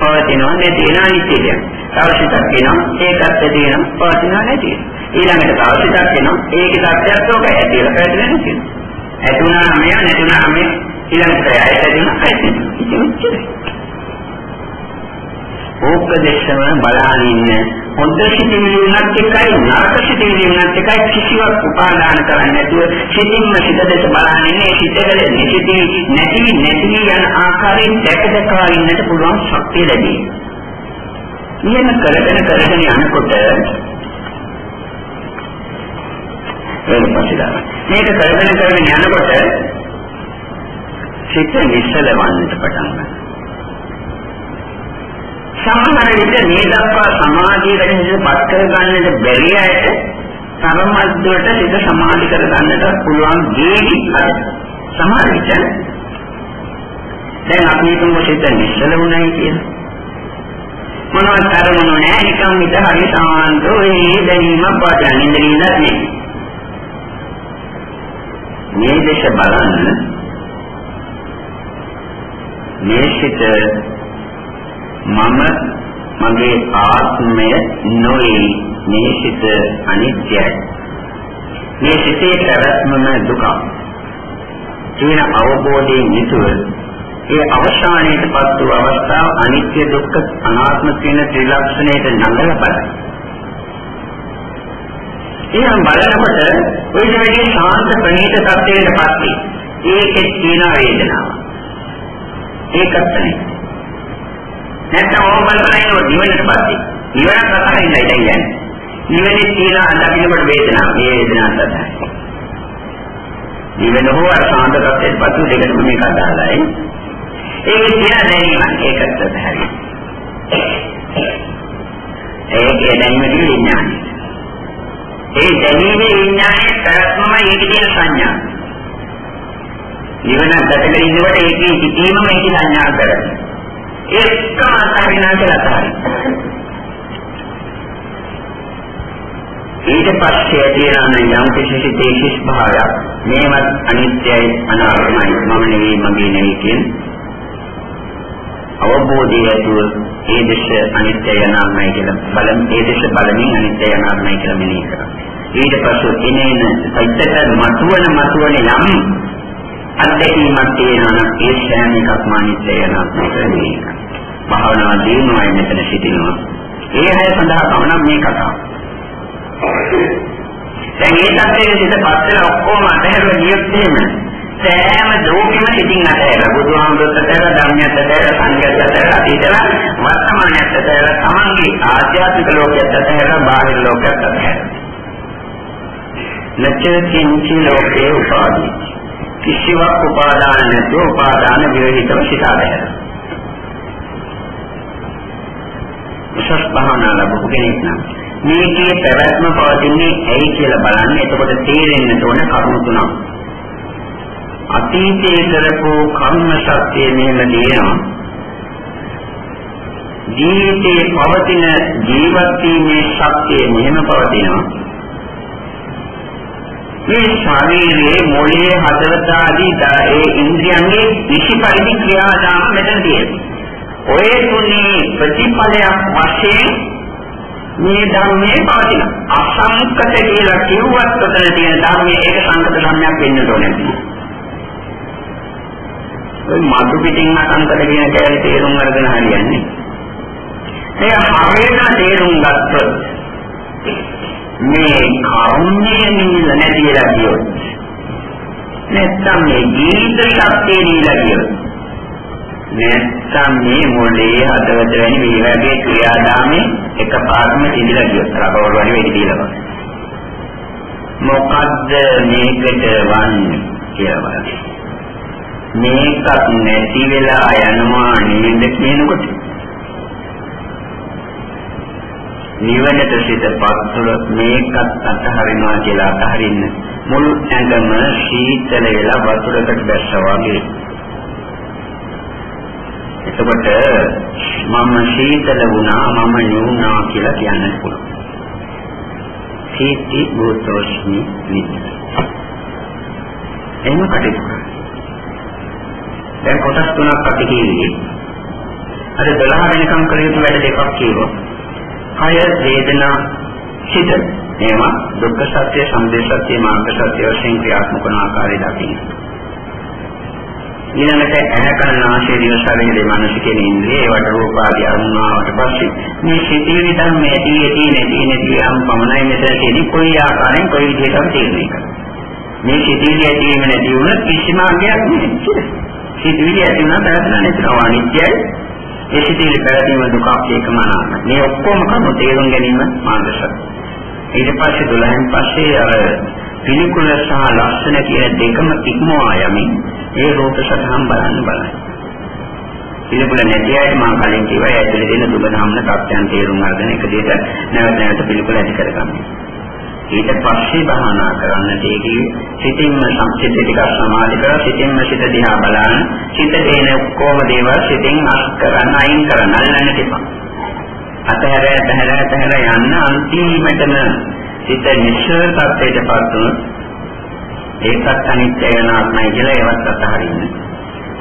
පවතිනවා නැති වෙනවා අනිත්‍යද. තව සිතක් වෙනවා ඒකත් ඇදෙනවා පවතිනවා නැති වෙනවා. ඊළඟට තව සිතක් වෙනවා ඒකේ තත්ත්වයක් ඕක ඇදෙලා පැටලෙනවා කියනවා. ඇතුණා මෙයා නැතුණා මෙයා ඊළඟට ඇයට ඇදෙනවා ඇදෙනවා. ඉතින් උච්චරයි. ඕක දෙස්සම බලාගෙන ඉන්න හොඳ සිතිවිලි වුණත් එකයි නරක සිතිවිලි වුණත් එකයි කිසිවක් උපාදාන කරන්නේ නැතුව සිතින්ම සිත දෙස බලාගෙන ඉන්නේ සිතවල නිසිති නැති නැති යන ආකාරයෙන් දැක දැක ඉන්නට පුළුවන් ශක්තිය ලැබේ. මෙහෙම කරගෙන කරගෙන යනකොට ඒක පස්සේ මේක කරගෙන කරගෙන යනකොට සිත නිසලවන්නට පටන් ගන්නවා. සමහර විට මේ දක්වා සමාධියකට හිතපත් කරගන්නට බැරි අයට සමමද්දවට සිත සමාධි කරගන්නට පුළුවන් ගේවි සමහර විට දැන් අපි හිතමු සිත නිශ්චල වුණයි කියලා. මොනවද කරමුණු නැහැ නිකම් හිත හරි සාන්තෝ ඒ දැනීම පාඩම් ඉඳලා නේ. මේ දේශ බලන්න මේ සිත මම මගේ ආත්මය නොවේ මේ සිත අනිත්‍යයි මේ සිතේ පැවැත්මම දුක කියන අවබෝධයෙන් යුතුව ඒ අවසානයේටපත් වූ අවස්ථාව අනිත්‍ය දුක්ඛ අනාත්ම කියන ත්‍රිලක්ෂණයට නඟලා බලයි. එහෙනම් බලනකොට ওই දෙවියන් ශාන්ත ප්‍රණීත තත්ත්වයටපත් වී ඒකේ තියෙන වේදනාව. ඒකත් නැහැ. නැත්නම් ඕම බලලා ඉන්නව නිවනට පස්සේ. නිවන කතාවෙන් ඉඳලා කියන්නේ. නිවනේ තියෙන අඳිනකොට වේදනාව. මේ වේදනාව තමයි. නිවන හෝ අසාන්ත තත්ත්වයට පසු දෙකම මේක අදාළයි. ඒකේ තියෙන දැනීම ඒකත් තමයි. ඒකේ දැනීම විඥානයි. ඒ දැනීමේ විඥානයේ ප්‍රත්‍යක්ෂම ඒකේ තියෙන සංඥා. නිවන ගතගෙන ඉන්නකොට ඒකේ සිටීම මේක සංඥා කරන්නේ. ඒකම අතහරිනා කියලා තමයි. ඊට පස්සේ තියෙන යම් කිසි සිතේ කිස් භාවයක් මේවත් අනිත්‍යයි අනාත්මයි මම නෙවෙයි මගේ නෙවෙයි කියන අවබෝධය ඇතුව ඒ දේශ අනිත්‍යය අනාත්මයි කියලා බලන් ඒ දේශ බලමින් අනිත්‍යය අනාත්මයි කියලා මෙනෙහි කරා. ඊට පස්සේ එනේන සත්‍යත මතුවන මතුවන යම් අත්දැකීමක් තියෙනවා නම් ඒ සෑම එකක්ම අනිත්‍යය අනාත්මයි කියලා මෙනෙහි කරා. භාවනාව දිනුවයි මෙතන සිටිනවා. ඒ අය සඳහා පමණක් මේ කතාව. දැන් මේ තත්ත්වයේ සිටපත් වෙන ඔක්කොම අතහැරලා ගියොත් එහෙම සෑම දෝකෙම සිටින් අතහැරලා බුදුහාමුදුරුවෝ අතහැරලා ධර්මයට අතහැරලා සංඝයට අතහැරලා අතීතලා වර්තමානයට අතහැරලා තමන්ගේ ආධ්‍යාත්මික ලෝකයට අතහැරලා බාහිර ලෝකයට අතහැරලා. නැචේ කිංචි ලෝකේ උපාදී කිසිවක් උපාදාන නැතුව උපාදාන විරහිතව සිට අතහැරලා. උසස් භාවනා ලැබපු කෙනෙක් නම් මේකේ පැවැත්ම පවතින්නේ ඇයි කියලා බලන්න. එතකොට තේරෙන්න ඕන කරුණු තුනක්. අතීතයේ කරපු කර්ම ශක්තිය මෙහෙම දිනනවා. ජීවිතයේ පවතින ජීවත් වීමේ ශක්තිය මෙහෙම පවතිනවා. මේ ශරීරයේ මොළයේ හදවත ආදී ඒ ඉන්ද්‍රියන්ගේ විශි පරිදි ක්‍රියාදාම මෙතන තියෙනවා. ඔය තුනේ ප්‍රතිඵලයක් වශයෙන් මේ ධර්මයේ පවතින අසංකත කියලා කිව්වත් උතන තියෙන ධර්මයේ ඒක සංකත ධර්මයක් වෙන්න ඕනේ. ඔය මාතු පිටින් අසංකත කියන කෑලි තේරුම් අරගෙන හරියන්නේ. ඒ හරියට තේරුම් ගත්තොත් මේ කර්මයේ නිල නැතිලා කියොත් නැත්තම් මේ ජීවිත ශක්තිය නිලා කියොත් නැත්නම් මේ මොළේ හදවත වැනි මේ වගේ ක්‍රියාදාමේ එකපාරටම සිඳලා ගියොත් රබවල වගේ වෙඩි දීලා බලන්න. මොකද්ද මේකට වන්නේ කියලා බලන්න. මේකත් නැති වෙලා යනවා නේද කියනකොට නිවනට සිතපත් තුළ මේකත් අතහරිනවා කියලා අතහරින්න මුළු ඇඟම සීතල වෙලා වතුරකට දැස්සා වගේ. එතකොට මම සීතල වුණා මම නිවුණා කියලා කියන්න පුළුවන්. සීති භූතෝෂ්මි නිත්‍ය. එහෙම කටයුතු කරනවා. දැන් කොටස් තුනක් අපි කිව්වේ. අර 12 වෙනකම් කළ යුතු වැඩ දෙකක් කියවෝ. කය වේදනා සිත මේවා දුක්ඛ සත්‍ය, සමුදය සත්‍ය, මාර්ග සත්‍ය වශයෙන් ක්‍රියාත්මක වන ආකාරය දකින්න. ඊළඟට ඇහැ කන නාසය දිව ශරීරයේ මනස කියන ඉන්ද්‍රිය ඒවට රූප ආදී අරුණාවට පස්සේ මේ සිතිවිලි ධර්ම ඇති ඇති නැති නැති යම් පමණයි මෙතන තියෙන්නේ කොයි ආකාරයෙන් කොයි විදිහටම තේරෙන්නේ කියලා. මේ සිතිවිලි ඇති වීම නැති වුණොත් කිසිම අගයක් නැහැ. සිතිවිලි ඇති වුණා පැවැත්ම නැතිනවා අනිත්‍යයි. ඒ සිතිවිලි පැවැත්ම දුකක් ඒකම අනාත්මයි. මේ ඔක්කොම කම තේරුම් ගැනීම මාර්ගසත්‍ය. ඊට පස්සේ 12න් පස්සේ අර පිළිකුල සහ ලක්ෂණ කියන දෙකම ඉක්මවා යමින් ඒ රූප සතහන් බලන්න බලන්න. පිළිකුල නැති අයට මම කලින් කිව්වා ඇතුලේ දෙන දුබ ධම්ම තත්යන් තේරුම් අරගෙන එක දෙයක නැවත නැවත පිළිකුල ඇති කරගන්න. ඊට පස්සේ භාවනා කරන්නට ඒකේ සිතින්ම සංසිද්ධ ටිකක් සමාධි කර සිතින්ම සිත දිහා බලන සිත දේන ඔක්කොම දේවල් සිතින් අස් කරන්න අයින් කරන්න අල්ලන්න තිබා. අතහැර අතහැර අතහැර යන්න අන්තිමටම සිත නිශ්චල තත්ත්වයට පත් වුණොත් ඒකත් අනිත්‍ය වෙනාත්මයි කියලා ඒවත් අතහරින්න.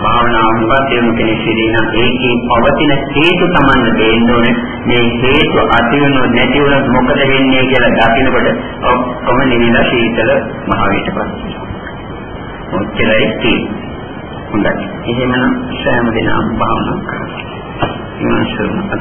භාවනාවන්වත් දිනු කෙනෙක් සිටින ඒකේ පවතින හේතු Tamanne දෙන්න ඕනේ. මේ හේතු ඇති වෙනව නැති වුණොත් මොකද වෙන්නේ කියලා දකිනකොට ඔක්කොම නිවිලා සීතල මහ විශ්පත් ඔච්චරයි තියෙන්නේ හොඳයි. එහෙමනම් සෑම දිනම භාවනා කරන්න. ඉමන් ශ්‍රමත්